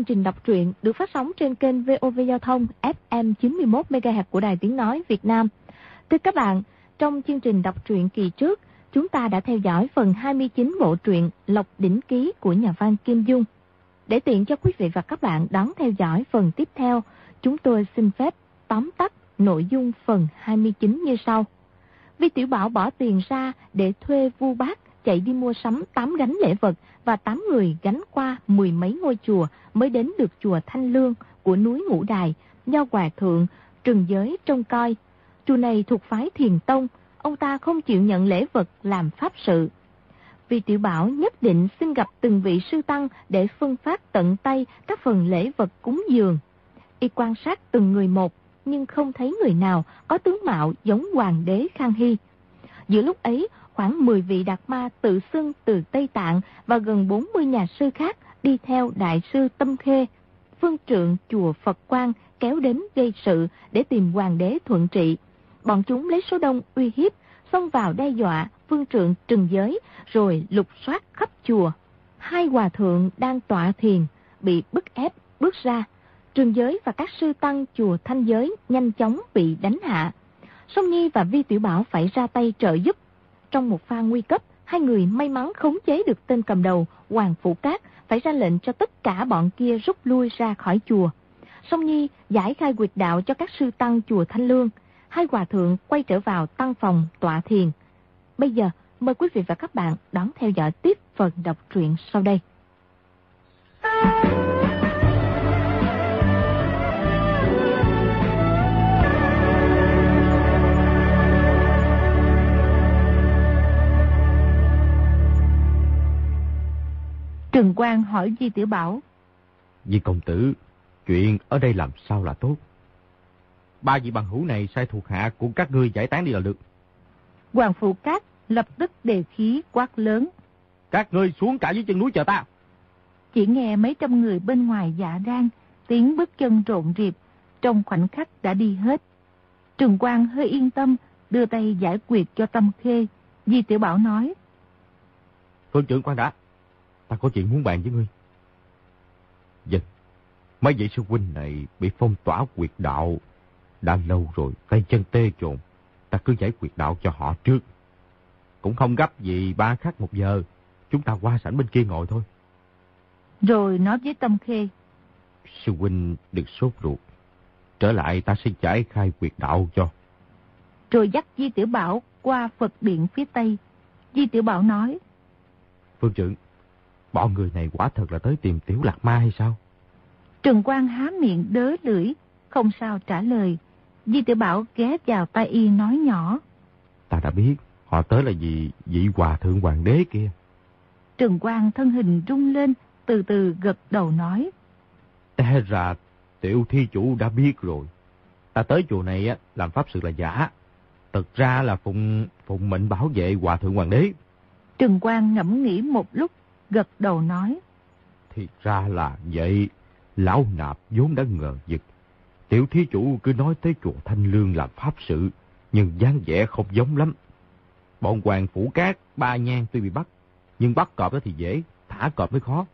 chương trình đọc truyện được phát sóng trên kênh VOV Giao thông FM 91 MHz của Đài Tiếng nói Việt Nam. Thưa các bạn, trong chương trình đọc truyện kỳ trước, chúng ta đã theo dõi phần 29 bộ truyện Lộc đỉnh ký của nhà văn Kim Dung. Để tiện cho quý vị và các bạn đón theo dõi phần tiếp theo, chúng tôi xin phép tóm tắt nội dung phần 29 như sau. Vi Tiểu Bảo bỏ tiền ra để thuê vu bác chạy đi mua sắm 8 gánh lễ vật và 8 người gánh qua mười mấy ngôi chùa mới đến được chùa Thanh Lương của núi Ngũ Đài, do Hòa Thượng, Trừng Giới trông coi. Chùa này thuộc phái Thiền Tông, ông ta không chịu nhận lễ vật làm pháp sự. Vì tiểu bảo nhất định xin gặp từng vị sư tăng để phân phát tận tay các phần lễ vật cúng dường. Y quan sát từng người một, nhưng không thấy người nào có tướng mạo giống hoàng đế Khang Hy. Giữa lúc ấy, khoảng 10 vị đạt ma tự xưng từ Tây Tạng và gần 40 nhà sư khác đi theo Đại sư Tâm Khê, phương trượng chùa Phật Quang kéo đến gây sự để tìm hoàng đế thuận trị. Bọn chúng lấy số đông uy hiếp, xông vào đe dọa phương trượng trừng giới rồi lục soát khắp chùa. Hai hòa thượng đang tọa thiền, bị bức ép bước ra. Trừng giới và các sư tăng chùa Thanh Giới nhanh chóng bị đánh hạ. Song Nhi và Vi Tiểu Bảo phải ra tay trợ giúp trong một pha nguy cấp, hai người may mắn khống chế được tên cầm đầu, Hoàng Phụ Cát, phải ra lệnh cho tất cả bọn kia rút lui ra khỏi chùa. Song Nhi giải khai quyệt đạo cho các sư tăng chùa Thanh Lương. Hai hòa thượng quay trở vào tăng phòng tọa thiền. Bây giờ, mời quý vị và các bạn đón theo dõi tiếp phần đọc truyện sau đây. Trừng Quang hỏi Di Tiểu Bảo. Di công tử, chuyện ở đây làm sao là tốt? Ba vị bằng hữu này sai thuộc hạ của các ngươi giải tán đi là được. Hoàng Phụ Cát lập tức đề khí quát lớn. Các ngươi xuống cả dưới chân núi chờ ta. Chỉ nghe mấy trăm người bên ngoài dạ rang, tiếng bước chân rộn rịp, trong khoảnh khắc đã đi hết. Trừng Quang hơi yên tâm, đưa tay giải quyết cho Tâm Khê. Di Tiểu Bảo nói. Phương trưởng quan đã, ta có chuyện muốn bàn với ngươi. Dân, mấy vị sư huynh này bị phong tỏa quyệt đạo. Đã lâu rồi, tay chân tê trồn. Ta cứ giải quyệt đạo cho họ trước. Cũng không gấp gì ba khắc một giờ. Chúng ta qua sảnh bên kia ngồi thôi. Rồi nói với Tâm Khê. Sư huynh đừng sốt ruột. Trở lại ta sẽ giải khai quyệt đạo cho. Rồi dắt Di Tiểu Bảo qua Phật điện phía Tây. Di Tiểu Bảo nói. Phương trưởng, Bọn người này quả thật là tới tìm tiểu lạc ma hay sao? Trừng Quang há miệng đớ lưỡi, không sao trả lời. Di tiểu Bảo ghé vào tay y nói nhỏ. Ta đã biết, họ tới là vì vị hòa thượng hoàng đế kia. Trừng Quang thân hình rung lên, từ từ gật đầu nói. Té ra tiểu thi chủ đã biết rồi. Ta tới chùa này á làm pháp sự là giả. Thực ra là phụng, phụng mệnh bảo vệ hòa thượng hoàng đế. Trừng Quang ngẫm nghĩ một lúc gật đầu nói. Thì ra là vậy, lão nạp vốn đã ngờ vực. Tiểu thí chủ cứ nói tới chùa Thanh Lương làm pháp sự, nhưng dáng vẻ không giống lắm. Bọn hoàng phủ cát, ba nhang tuy bị bắt, nhưng bắt cọp đó thì dễ, thả cọp mới khó.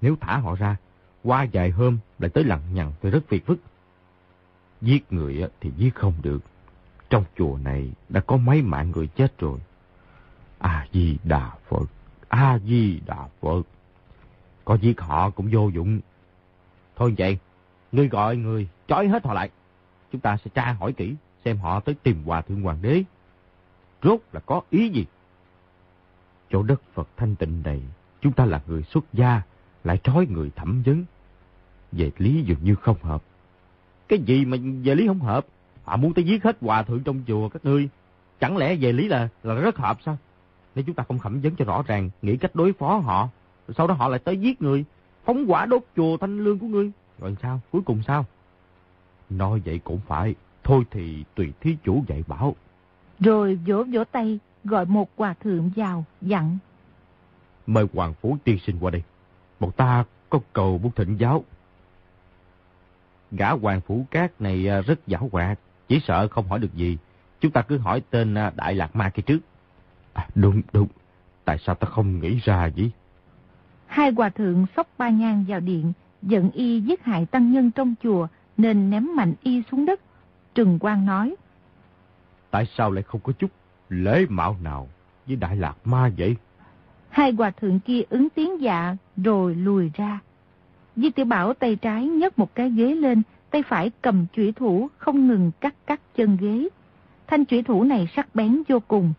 Nếu thả họ ra, qua vài hôm lại tới lặng nhằng thì rất phiền phức. Giết người thì giết không được. Trong chùa này đã có mấy mạng người chết rồi. A-di-đà Phật. A-di-đà Phật. Có giết họ cũng vô dụng. Thôi vậy, ngươi gọi người, trói hết họ lại. Chúng ta sẽ tra hỏi kỹ, xem họ tới tìm hòa thượng hoàng đế. Rốt là có ý gì? Chỗ đất Phật thanh tịnh này, chúng ta là người xuất gia, lại trói người thẩm vấn. Về lý dường như không hợp. Cái gì mà về lý không hợp? Họ muốn tới giết hết hòa thượng trong chùa các ngươi. Chẳng lẽ về lý là là rất hợp sao? Nếu chúng ta không khẩm vấn cho rõ ràng, nghĩ cách đối phó họ, sau đó họ lại tới giết người, phóng quả đốt chùa thanh lương của ngươi. Rồi sao? Cuối cùng sao? Nói vậy cũng phải, thôi thì tùy thí chủ dạy bảo. Rồi vỗ vỗ tay, gọi một hòa thượng vào, dặn. Mời Hoàng Phú tiên sinh qua đây. Một ta có cầu muốn thịnh giáo. Gã Hoàng Phủ Cát này à, rất giả hoạt, chỉ sợ không hỏi được gì. Chúng ta cứ hỏi tên à, Đại Lạc Ma kia trước. À, đúng, đúng. Tại sao ta không nghĩ ra vậy? Hai hòa thượng sóc ba nhang vào điện, giận y giết hại tăng nhân trong chùa, nên ném mạnh y xuống đất. Trừng Quang nói. Tại sao lại không có chút lễ mạo nào với Đại Lạc Ma vậy? Hai hòa thượng kia ứng tiếng dạ rồi lùi ra. Di tiểu Bảo tay trái nhấc một cái ghế lên, tay phải cầm chủy thủ không ngừng cắt cắt chân ghế. Thanh chủy thủ này sắc bén vô cùng.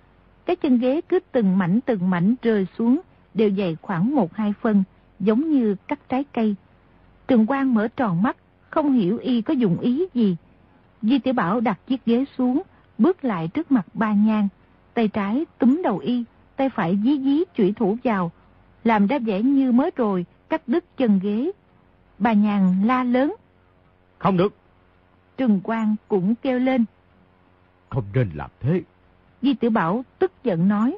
Cái chân ghế cứ từng mảnh từng mảnh rơi xuống, đều dày khoảng một hai phân, giống như cắt trái cây. Trường Quang mở tròn mắt, không hiểu y có dụng ý gì. Di tiểu Bảo đặt chiếc ghế xuống, bước lại trước mặt ba nhang. Tay trái túm đầu y, tay phải dí dí chủy thủ vào, làm ra vẻ như mới rồi cắt đứt chân ghế. Bà nhàn la lớn. Không được. Trừng Quang cũng kêu lên. Không nên làm thế. Di Tử Bảo tức giận nói.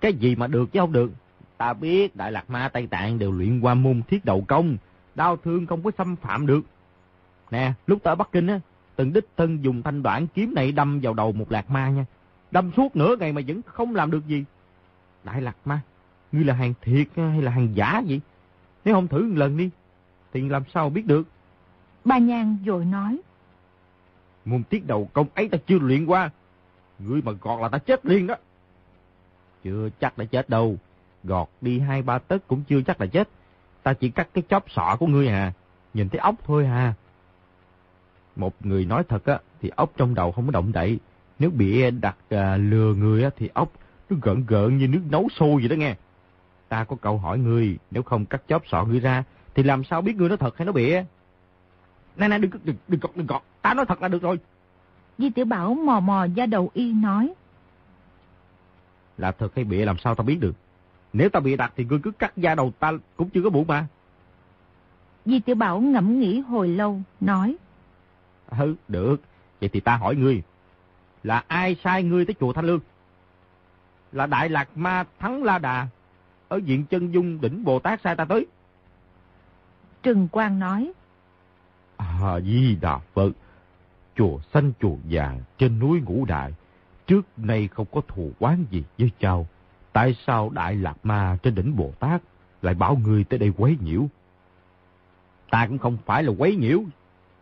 Cái gì mà được chứ không được. Ta biết Đại Lạc Ma Tây Tạng đều luyện qua môn thiết đầu công. Đau thương không có xâm phạm được. Nè, lúc ta ở Bắc Kinh á, từng đích thân dùng thanh đoạn kiếm này đâm vào đầu một lạc ma nha. Đâm suốt nửa ngày mà vẫn không làm được gì. Đại lạc ma, ngươi là hàng thiệt hay là hàng giả vậy? Nếu không thử một lần đi, thì làm sao biết được? Ba Nhan rồi nói. Môn tiết đầu công ấy ta chưa luyện qua. Ngươi mà gọt là ta chết liền đó. Chưa chắc đã chết đâu. Gọt đi hai ba tấc cũng chưa chắc là chết. Ta chỉ cắt cái chóp sọ của ngươi à. Nhìn thấy ốc thôi à. Một người nói thật á, thì ốc trong đầu không có động đậy. Nếu bị đặt à, lừa người á, thì ốc nó gợn gợn như nước nấu sôi vậy đó nghe. Ta có câu hỏi ngươi, nếu không cắt chóp sọ ngươi ra, thì làm sao biết ngươi nói thật hay nói bịa? Nè nè, đừng, đừng, đừng gọt, đừng gọt, ta nói thật là được rồi. Di tiểu Bảo mò mò ra đầu y nói. Là thật hay bịa làm sao ta biết được? Nếu ta bịa đặt thì ngươi cứ cắt da đầu ta cũng chưa có buồn mà. Di tiểu Bảo ngẫm nghĩ hồi lâu, nói. Ừ, được. Vậy thì ta hỏi ngươi. Là ai sai ngươi tới chùa Thanh Lương? Là Đại Lạc Ma Thắng La Đà. Ở diện chân dung đỉnh Bồ Tát sai ta tới. Trừng Quang nói. À di đà Phật. Chùa xanh chùa vàng trên núi Ngũ Đại. Trước nay không có thù quán gì với chào. Tại sao Đại Lạc Ma trên đỉnh Bồ Tát lại bảo người tới đây quấy nhiễu? Ta cũng không phải là quấy nhiễu,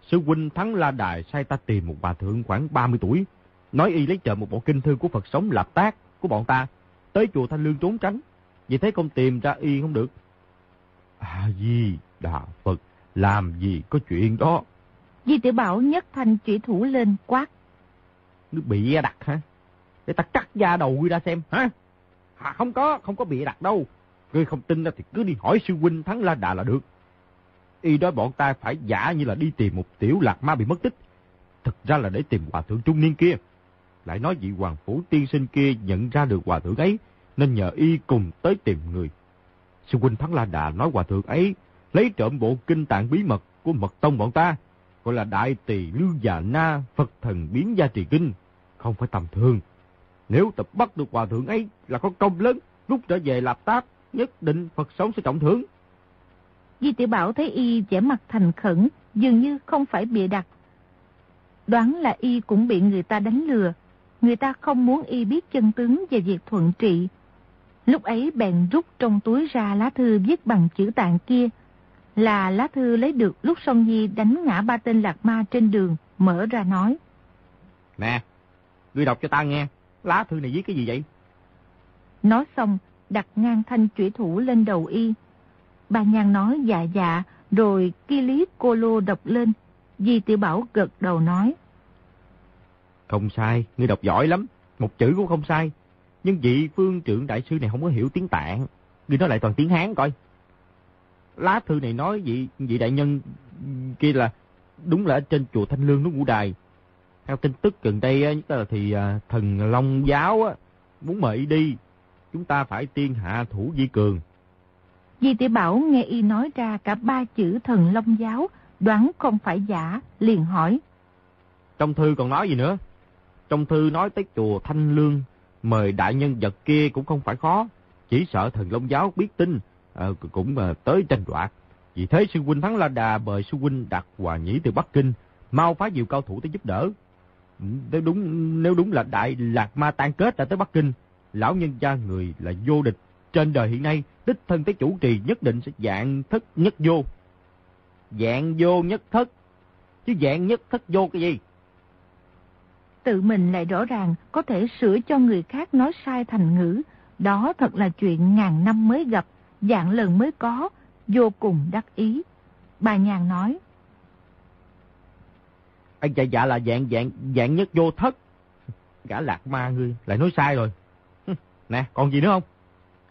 Sư huynh Thắng La Đài sai ta tìm một bà thượng khoảng 30 tuổi. Nói y lấy chờ một bộ kinh thư của Phật sống lạp tác của bọn ta. Tới chùa Thanh Lương trốn tránh. Vì thế không tìm ra y không được. À gì, đà Phật. Làm gì có chuyện đó. Di tiểu Bảo nhất thanh chỉ thủ lên quát. Nó bị đặt hả? Để ta cắt da đầu ngươi ra xem hả? À, không có, không có bị đặt đâu. Ngươi không tin thì cứ đi hỏi sư huynh Thắng La Đà là được y nói bọn ta phải giả như là đi tìm một tiểu lạc ma bị mất tích. Thực ra là để tìm hòa thượng trung niên kia. Lại nói vị hoàng phủ tiên sinh kia nhận ra được hòa thượng ấy, nên nhờ y cùng tới tìm người. Sư huynh Thắng La Đà nói hòa thượng ấy lấy trộm bộ kinh tạng bí mật của mật tông bọn ta, gọi là Đại Tỳ Lương Già Na Phật Thần Biến Gia Trì Kinh, không phải tầm thường. Nếu tập bắt được hòa thượng ấy là có công lớn, lúc trở về lạp tác, nhất định Phật sống sẽ trọng thưởng. Di tiểu Bảo thấy y vẻ mặt thành khẩn, dường như không phải bịa đặt. Đoán là y cũng bị người ta đánh lừa. Người ta không muốn y biết chân tướng về việc thuận trị. Lúc ấy bèn rút trong túi ra lá thư viết bằng chữ tạng kia. Là lá thư lấy được lúc Song Nhi đánh ngã ba tên lạc ma trên đường, mở ra nói. Nè, ngươi đọc cho ta nghe, lá thư này viết cái gì vậy? Nói xong, đặt ngang thanh chủy thủ lên đầu y, Bà Nhan nói dạ dạ, rồi kia lý cô lô đọc lên. Di tiểu Bảo gật đầu nói. Không sai, ngươi đọc giỏi lắm, một chữ cũng không sai. Nhưng vị phương trưởng đại sư này không có hiểu tiếng tạng. Ngươi nói lại toàn tiếng Hán coi. Lá thư này nói vị, vị đại nhân kia là đúng là ở trên chùa Thanh Lương núi Ngũ Đài. Theo tin tức gần đây là thì à, thần Long Giáo á, muốn mời đi. Chúng ta phải tiên hạ thủ di cường. Di tiểu Bảo nghe y nói ra cả ba chữ thần long giáo, đoán không phải giả, liền hỏi. Trong thư còn nói gì nữa? Trong thư nói tới chùa Thanh Lương, mời đại nhân vật kia cũng không phải khó. Chỉ sợ thần long giáo biết tin, à, cũng à, tới tranh đoạt. Vì thế sư huynh Thắng La Đà mời sư huynh đặt Hòa Nhĩ từ Bắc Kinh, mau phá diệu cao thủ tới giúp đỡ. Ừ, nếu đúng nếu đúng là đại lạc ma tan kết đã tới Bắc Kinh, lão nhân gia người là vô địch, trên đời hiện nay, đích thân tới chủ trì nhất định sẽ dạng thất nhất vô. Dạng vô nhất thất, chứ dạng nhất thất vô cái gì? Tự mình lại rõ ràng có thể sửa cho người khác nói sai thành ngữ. Đó thật là chuyện ngàn năm mới gặp, dạng lần mới có, vô cùng đắc ý. Bà nhàn nói. Anh dạ dạ là dạng dạng dạng nhất vô thất. Gã lạc ma ngươi lại nói sai rồi. Nè, còn gì nữa không?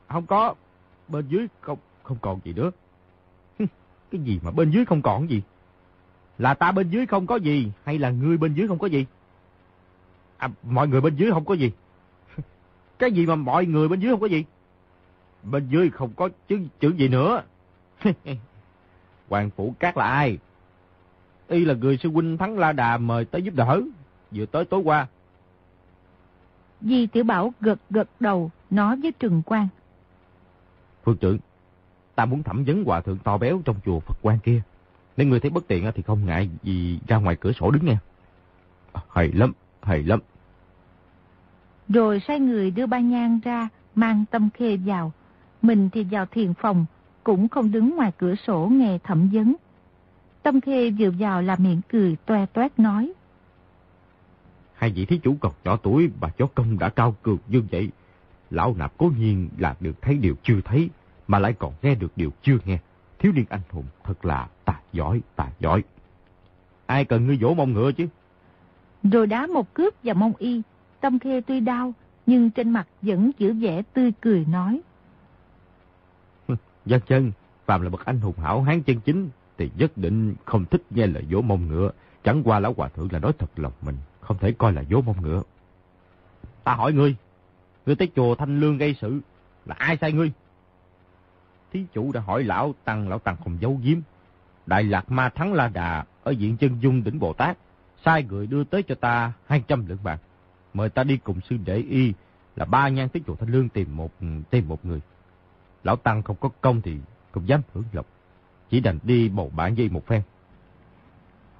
Không có. Bên dưới không không còn gì nữa. Cái gì mà bên dưới không còn gì? Là ta bên dưới không có gì hay là ngươi bên dưới không có gì? À, mọi người bên dưới không có gì. Cái gì mà mọi người bên dưới không có gì? Bên dưới không có chữ, chữ gì nữa. Hoàng Phủ Cát là ai? Y là người sư huynh Thắng La Đà mời tới giúp đỡ. Vừa tới tối qua. Di Tiểu Bảo gật gật đầu, nói với Trừng Quang. Phương trưởng, ta muốn thẩm vấn hòa thượng to béo trong chùa Phật quan kia. Nếu người thấy bất tiện thì không ngại gì ra ngoài cửa sổ đứng nghe. Hay lắm, hay lắm. Rồi sai người đưa ba nhang ra, mang tâm khê vào. Mình thì vào thiền phòng, cũng không đứng ngoài cửa sổ nghe thẩm vấn. Tâm khê vừa vào là miệng cười toe toét nói. Hai vị thí chủ còn nhỏ tuổi bà chó công đã cao cường như vậy. Lão nạp cố nhiên là được thấy điều chưa thấy, mà lại còn nghe được điều chưa nghe. Thiếu niên anh hùng thật là tài giỏi, tài giỏi. Ai cần ngươi vỗ mông ngựa chứ? Rồi đá một cướp vào mông y. Tâm khê tuy đau, nhưng trên mặt vẫn giữ vẻ tươi cười nói. Dân chân, phàm là bậc anh hùng hảo hán chân chính, thì nhất định không thích nghe lời vỗ mông ngựa. Chẳng qua lão hòa thượng là nói thật lòng mình, không thể coi là vỗ mông ngựa. Ta hỏi ngươi, ngươi tới chùa Thanh Lương gây sự, là ai sai ngươi? Thí chủ đã hỏi lão Tăng, lão Tăng không giấu giếm. Đại Lạc Ma Thắng La Đà ở diện chân dung đỉnh Bồ Tát, sai người đưa tới cho ta 200 lượng bạc. Mời ta đi cùng sư đệ y là ba nhan tới chùa Thanh Lương tìm một tìm một người. Lão Tăng không có công thì không dám hưởng lộc. Chỉ đành đi bầu bạn dây một phen.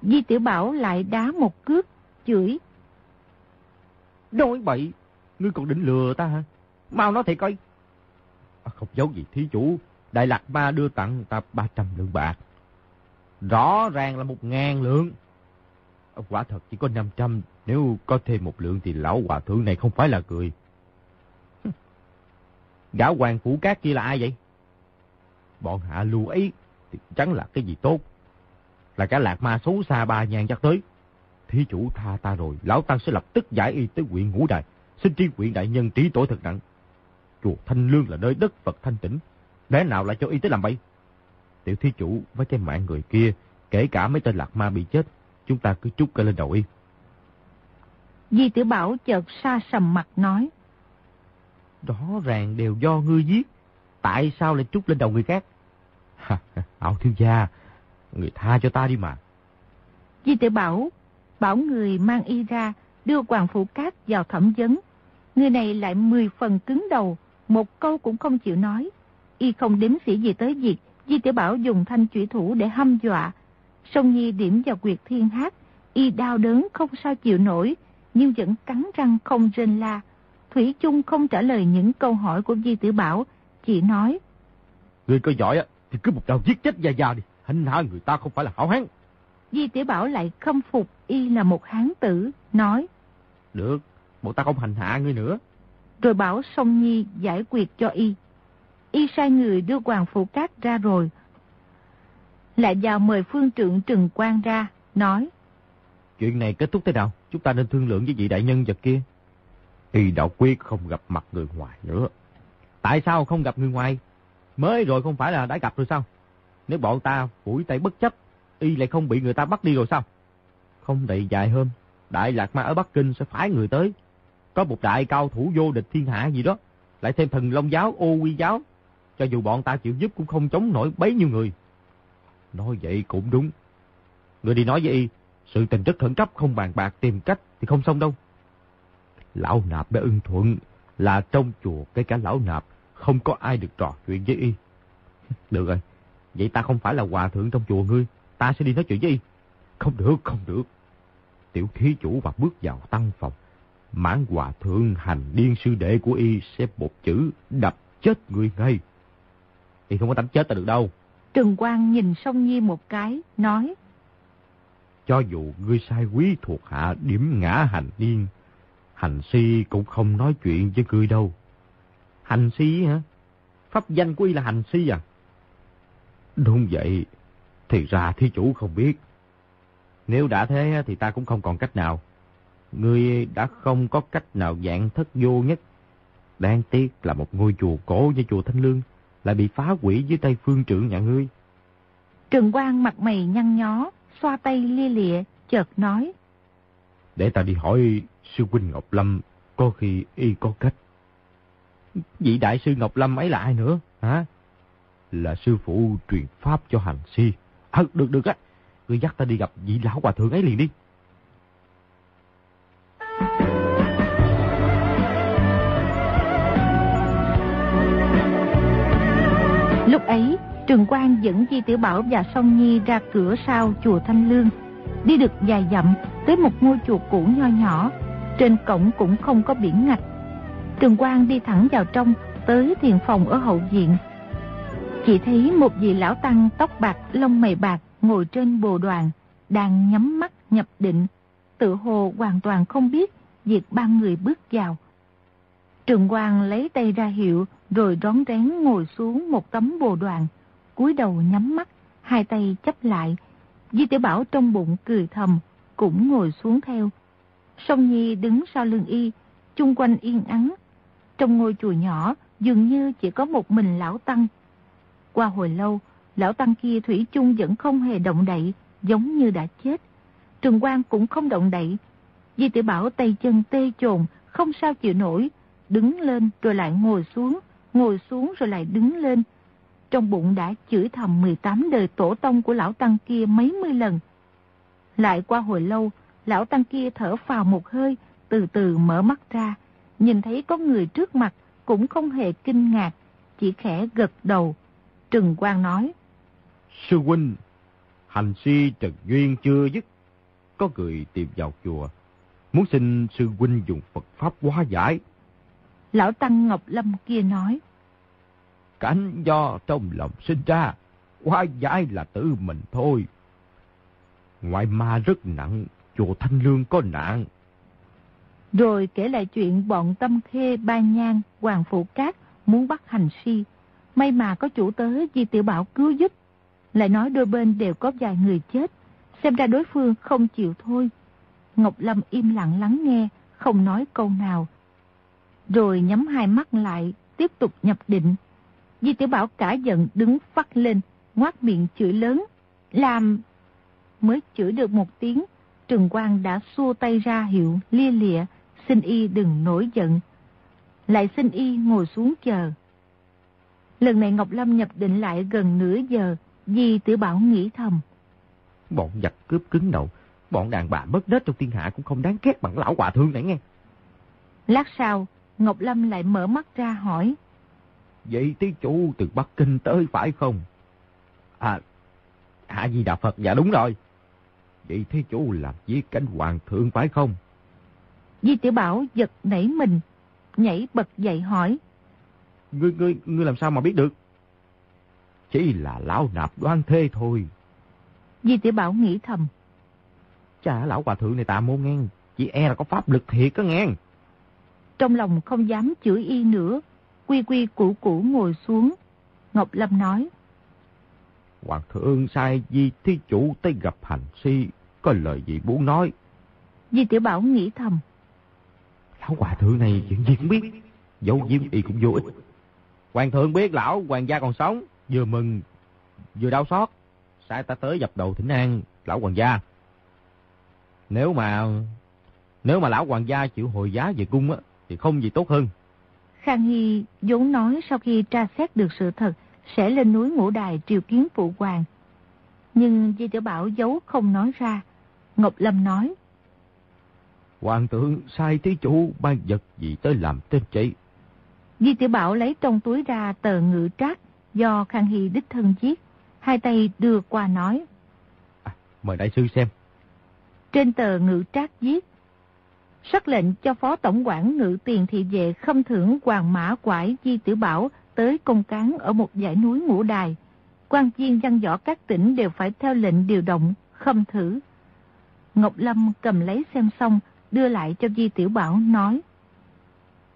Di Tiểu Bảo lại đá một cước, chửi. Nói bậy, ngươi còn định lừa ta hả? Mau nói thiệt coi. À, không giấu gì thí chủ, Đại Lạc Ma đưa tặng ta 300 lượng bạc. Rõ ràng là một ngàn lượng. Quả thật chỉ có 500, nếu có thêm một lượng thì lão hòa thượng này không phải là cười. Gã hoàng phủ cát kia là ai vậy? Bọn hạ lưu ấy thì chẳng là cái gì tốt. Là cả lạc ma xấu xa ba nhàn chắc tới. Thí chủ tha ta rồi, lão tăng sẽ lập tức giải y tới huyện ngũ đài, xin tri huyện đại nhân trí tội thật nặng. Chùa Thanh Lương là nơi đất Phật thanh tĩnh, lẽ nào lại cho y tới làm bậy? Tiểu thí chủ với cái mạng người kia, kể cả mấy tên lạc ma bị chết, chúng ta cứ trút cái lên đầu y. Di Tiểu Bảo chợt xa sầm mặt nói. Rõ ràng đều do ngươi giết, tại sao lại trút lên đầu người khác? Ảo thiếu gia, người tha cho ta đi mà. Di Tiểu Bảo bảo người mang y ra, đưa Hoàng Phụ Cát vào thẩm vấn. Người này lại mười phần cứng đầu, một câu cũng không chịu nói. Y không đếm xỉ gì tới việc, Di Tiểu Bảo dùng thanh chủy thủ để hâm dọa. Sông Nhi điểm vào quyệt thiên hát, y đau đớn không sao chịu nổi, nhưng vẫn cắn răng không rên la. Thủy chung không trả lời những câu hỏi của Di Tiểu Bảo, chỉ nói. Người có giỏi á, thì cứ một đầu giết chết già già đi, hành hạ người ta không phải là hảo hán. Di Tiểu Bảo lại khâm phục y là một hán tử, nói. Được, bộ ta không hành hạ ngươi nữa. Rồi bảo Song Nhi giải quyết cho y. Y sai người đưa Hoàng Phụ Cát ra rồi. Lại vào mời phương trượng Trừng Quang ra, nói. Chuyện này kết thúc thế nào? Chúng ta nên thương lượng với vị đại nhân vật kia. Y đạo quyết không gặp mặt người ngoài nữa. Tại sao không gặp người ngoài? Mới rồi không phải là đã gặp rồi sao? Nếu bọn ta phủi tay bất chấp, y lại không bị người ta bắt đi rồi sao? Không đầy dài hôm, Đại Lạc Ma ở Bắc Kinh sẽ phái người tới. Có một đại cao thủ vô địch thiên hạ gì đó, lại thêm thần Long giáo, ô quy giáo. Cho dù bọn ta chịu giúp cũng không chống nổi bấy nhiêu người. Nói vậy cũng đúng. Người đi nói với y, sự tình rất khẩn cấp không bàn bạc tìm cách thì không xong đâu. Lão nạp đã ưng thuận là trong chùa cái cả lão nạp không có ai được trò chuyện với y. Được rồi, vậy ta không phải là hòa thượng trong chùa ngươi, ta sẽ đi nói chuyện với y. Không được, không được. Tiểu thí chủ và bước vào tăng phòng. Mãn hòa thượng hành điên sư đệ của y sẽ một chữ đập chết người ngay. Thì không có đánh chết ta được đâu. Trừng Quang nhìn Song Nhi một cái, nói. Cho dù ngươi sai quý thuộc hạ điểm ngã hành niên, hành si cũng không nói chuyện với ngươi đâu. Hành si hả? Pháp danh của y là hành si à? Đúng vậy, thì ra thí chủ không biết. Nếu đã thế thì ta cũng không còn cách nào. Ngươi đã không có cách nào dạng thất vô nhất. Đáng tiếc là một ngôi chùa cổ như chùa Thanh Lương lại bị phá hủy dưới tay phương trưởng nhà ngươi. Trần Quang mặt mày nhăn nhó, xoa tay lia lịa, chợt nói. Để ta đi hỏi sư huynh Ngọc Lâm, có khi y có cách. Vị đại sư Ngọc Lâm ấy là ai nữa, hả? Là sư phụ truyền pháp cho hành si. À, được được á, ngươi dắt ta đi gặp vị lão hòa thượng ấy liền đi. Lúc ấy, Trường Quang dẫn Di Tiểu Bảo và Song Nhi ra cửa sau chùa Thanh Lương. Đi được dài dặm tới một ngôi chùa cũ nho nhỏ, trên cổng cũng không có biển ngạch. Trường Quang đi thẳng vào trong, tới thiền phòng ở hậu viện. Chỉ thấy một vị lão tăng tóc bạc, lông mày bạc ngồi trên bồ đoàn, đang nhắm mắt nhập định, tự hồ hoàn toàn không biết việc ba người bước vào. Trường Quang lấy tay ra hiệu rồi rón rén ngồi xuống một tấm bồ đoàn, cúi đầu nhắm mắt, hai tay chấp lại. Di tiểu Bảo trong bụng cười thầm, cũng ngồi xuống theo. Song Nhi đứng sau lưng y, chung quanh yên ắng. Trong ngôi chùa nhỏ, dường như chỉ có một mình lão Tăng. Qua hồi lâu, lão Tăng kia Thủy chung vẫn không hề động đậy, giống như đã chết. Trường Quang cũng không động đậy. Di tiểu Bảo tay chân tê trồn, không sao chịu nổi, đứng lên rồi lại ngồi xuống, ngồi xuống rồi lại đứng lên. Trong bụng đã chửi thầm 18 đời tổ tông của lão tăng kia mấy mươi lần. Lại qua hồi lâu, lão tăng kia thở phào một hơi, từ từ mở mắt ra, nhìn thấy có người trước mặt, cũng không hề kinh ngạc, chỉ khẽ gật đầu. Trừng Quang nói, Sư huynh, hành si Trần Duyên chưa dứt, có người tìm vào chùa, muốn xin sư huynh dùng Phật Pháp hóa giải. Lão Tăng Ngọc Lâm kia nói, Cảnh do trong lòng sinh ra, hóa giải là tự mình thôi. Ngoại ma rất nặng, chùa Thanh Lương có nạn. Rồi kể lại chuyện bọn Tâm Khê, Ba Nhan, Hoàng Phụ Cát muốn bắt hành si. May mà có chủ tớ Di Tiểu Bảo cứu giúp. Lại nói đôi bên đều có vài người chết. Xem ra đối phương không chịu thôi. Ngọc Lâm im lặng lắng nghe, không nói câu nào. Rồi nhắm hai mắt lại, tiếp tục nhập định. Di Tiểu Bảo cả giận đứng phát lên, ngoát miệng chửi lớn. Làm... Mới chửi được một tiếng, Trừng Quang đã xua tay ra hiệu lia lịa, xin y đừng nổi giận. Lại xin y ngồi xuống chờ. Lần này Ngọc Lâm nhập định lại gần nửa giờ, Di Tiểu Bảo nghĩ thầm. Bọn giặc cướp cứng đầu, bọn đàn bà mất nết trong thiên hạ cũng không đáng ghét bằng lão hòa thương này nghe. Lát sau, Ngọc Lâm lại mở mắt ra hỏi. Vậy tí chủ từ Bắc Kinh tới phải không? À, Hạ Di Đà Phật, dạ đúng rồi. Vậy thí chủ làm với cánh hoàng thượng phải không? Di Tiểu Bảo giật nảy mình, nhảy bật dậy hỏi. Ngươi, ngươi, ngươi làm sao mà biết được? Chỉ là lão nạp đoan thê thôi. Di Tiểu Bảo nghĩ thầm. Chà, lão hòa thượng này tà môn ngang, chỉ e là có pháp lực thiệt có ngang. Trong lòng không dám chửi y nữa, quy quy củ củ ngồi xuống. Ngọc Lâm nói. Hoàng thượng sai di thí chủ tới gặp hành si, có lời gì muốn nói? Di Tiểu Bảo nghĩ thầm. Lão hòa thượng này chuyện gì cũng biết, dấu diếm y cũng vô ích. Hoàng thượng biết lão hoàng gia còn sống, vừa mừng, vừa đau xót. Sai ta tới dập đầu thỉnh an lão hoàng gia. Nếu mà nếu mà lão hoàng gia chịu hồi giá về cung á, thì không gì tốt hơn. Khang Hy vốn nói sau khi tra xét được sự thật sẽ lên núi ngũ đài triều kiến phụ hoàng. Nhưng Di Tiểu Bảo giấu không nói ra. Ngọc Lâm nói. Hoàng thượng sai thí chủ ban vật gì tới làm tên chạy. Di Tiểu Bảo lấy trong túi ra tờ ngự trác do Khang Hy đích thân viết. Hai tay đưa qua nói. À, mời đại sư xem. Trên tờ ngự trác viết. Sắc lệnh cho Phó Tổng quản Ngự Tiền Thị Vệ khâm thưởng Hoàng Mã Quải Di Tiểu Bảo tới công cán ở một dãy núi ngũ đài. quan viên văn võ các tỉnh đều phải theo lệnh điều động, khâm thử. Ngọc Lâm cầm lấy xem xong, đưa lại cho Di Tiểu Bảo nói.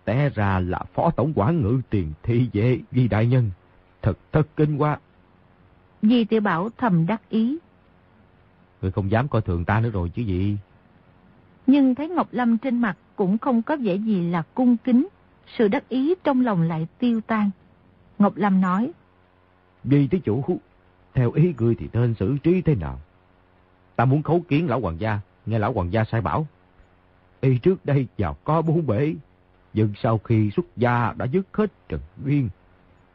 Té ra là phó tổng quản ngự tiền thi vệ Di Đại Nhân. Thật thật kinh quá. Di Tiểu Bảo thầm đắc ý. Người không dám coi thường ta nữa rồi chứ gì. Nhưng thấy Ngọc Lâm trên mặt cũng không có vẻ gì là cung kính. Sự đắc ý trong lòng lại tiêu tan. Ngọc Lâm nói. Vì tới chủ, theo ý người thì nên xử trí thế nào? Ta muốn khấu kiến lão hoàng gia, nghe lão hoàng gia sai bảo. Y trước đây vào có bốn bể, nhưng sau khi xuất gia đã dứt hết trần nguyên.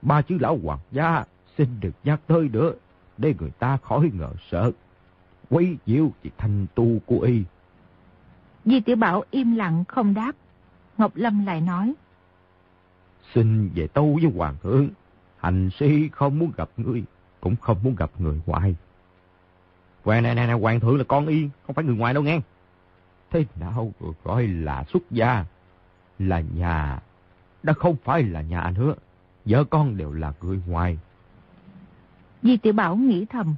Ba chữ lão hoàng gia xin được nhắc tới nữa, để người ta khỏi ngờ sợ. Quấy diệu chỉ thành tu của y. Di tiểu Bảo im lặng không đáp. Ngọc Lâm lại nói. Xin về tâu với Hoàng thượng. Hành si không muốn gặp ngươi, cũng không muốn gặp người ngoài. Hoàng này, này, này, Hoàng thượng là con y, không phải người ngoài đâu nghe. Thế nào gọi là xuất gia? Là nhà, đã không phải là nhà nữa. Vợ con đều là người ngoài. Di tiểu Bảo nghĩ thầm.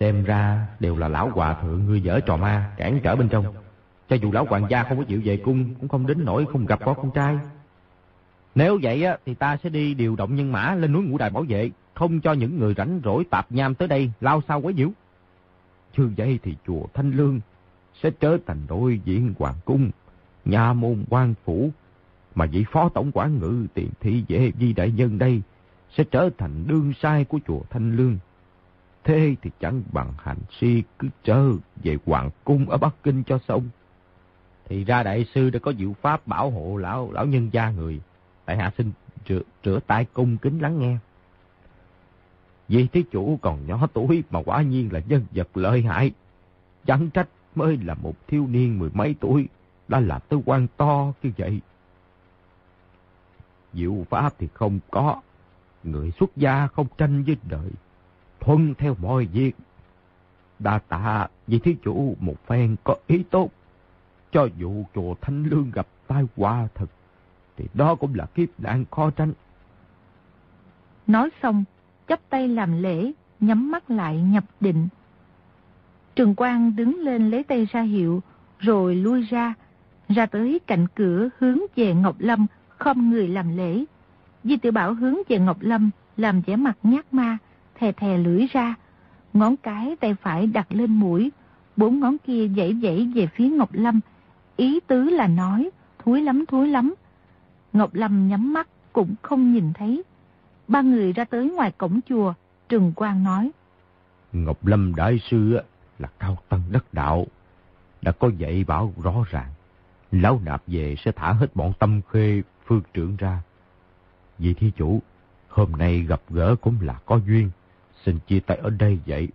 Xem ra đều là lão hòa thượng ngươi dở trò ma, cản trở bên trong. Cho dù lão hoàng gia không có chịu về cung, cũng không đến nỗi không gặp có con trai. Nếu vậy á, thì ta sẽ đi điều động nhân mã lên núi ngũ đài bảo vệ, không cho những người rảnh rỗi tạp nham tới đây lao sao quấy nhiễu. Như vậy thì chùa Thanh Lương sẽ trở thành đối diện hoàng cung, nhà môn quan phủ, mà vị phó tổng quản ngự tiền thị vệ di đại nhân đây sẽ trở thành đương sai của chùa Thanh Lương. Thế thì chẳng bằng hành si cứ trở về hoàng cung ở Bắc Kinh cho xong. Thì ra đại sư đã có diệu pháp bảo hộ lão lão nhân gia người. Tại hạ xin rửa, rửa tay cung kính lắng nghe. Vì thí chủ còn nhỏ tuổi mà quả nhiên là nhân vật lợi hại. Chẳng trách mới là một thiếu niên mười mấy tuổi, đã là tư quan to như vậy. Diệu pháp thì không có, người xuất gia không tranh với đời, thuận theo mọi việc. Đa tạ vì thí chủ một phen có ý tốt, cho dù chùa Thanh Lương gặp tai họa thật, thì đó cũng là kiếp nạn khó tránh. Nói xong, chắp tay làm lễ, nhắm mắt lại nhập định. Trường Quang đứng lên lấy tay ra hiệu, rồi lui ra, ra tới cạnh cửa hướng về Ngọc Lâm, không người làm lễ. Di tiểu Bảo hướng về Ngọc Lâm, làm vẻ mặt nhát ma, thè thè lưỡi ra, ngón cái tay phải đặt lên mũi, bốn ngón kia dãy dãy về phía Ngọc Lâm, ý tứ là nói, thúi lắm thúi lắm. Ngọc Lâm nhắm mắt cũng không nhìn thấy. Ba người ra tới ngoài cổng chùa, Trừng Quang nói. Ngọc Lâm Đại Sư là cao tăng đất đạo. Đã có dạy bảo rõ ràng. Lão nạp về sẽ thả hết bọn tâm khê phương trưởng ra. Vì thi chủ, hôm nay gặp gỡ cũng là có duyên. Xin chia tay ở đây vậy.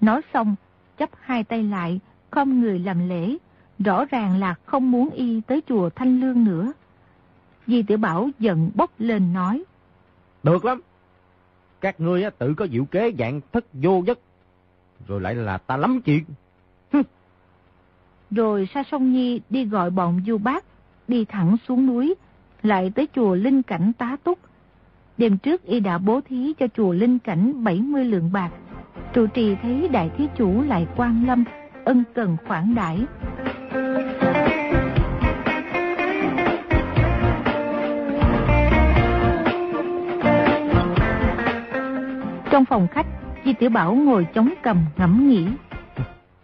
Nói xong, chấp hai tay lại, không người làm lễ. Rõ ràng là không muốn y tới chùa Thanh Lương nữa. Di tiểu Bảo giận bốc lên nói. Được lắm. Các ngươi tự có diệu kế dạng thất vô nhất. Rồi lại là ta lắm chuyện. Rồi Sa Sông Nhi đi gọi bọn du bác, đi thẳng xuống núi, lại tới chùa Linh Cảnh tá túc. Đêm trước y đã bố thí cho chùa Linh Cảnh 70 lượng bạc. Trụ trì thấy đại thí chủ lại quan lâm, ân cần khoản đãi Trong phòng khách, Di Tiểu Bảo ngồi chống cầm ngẫm nghĩ.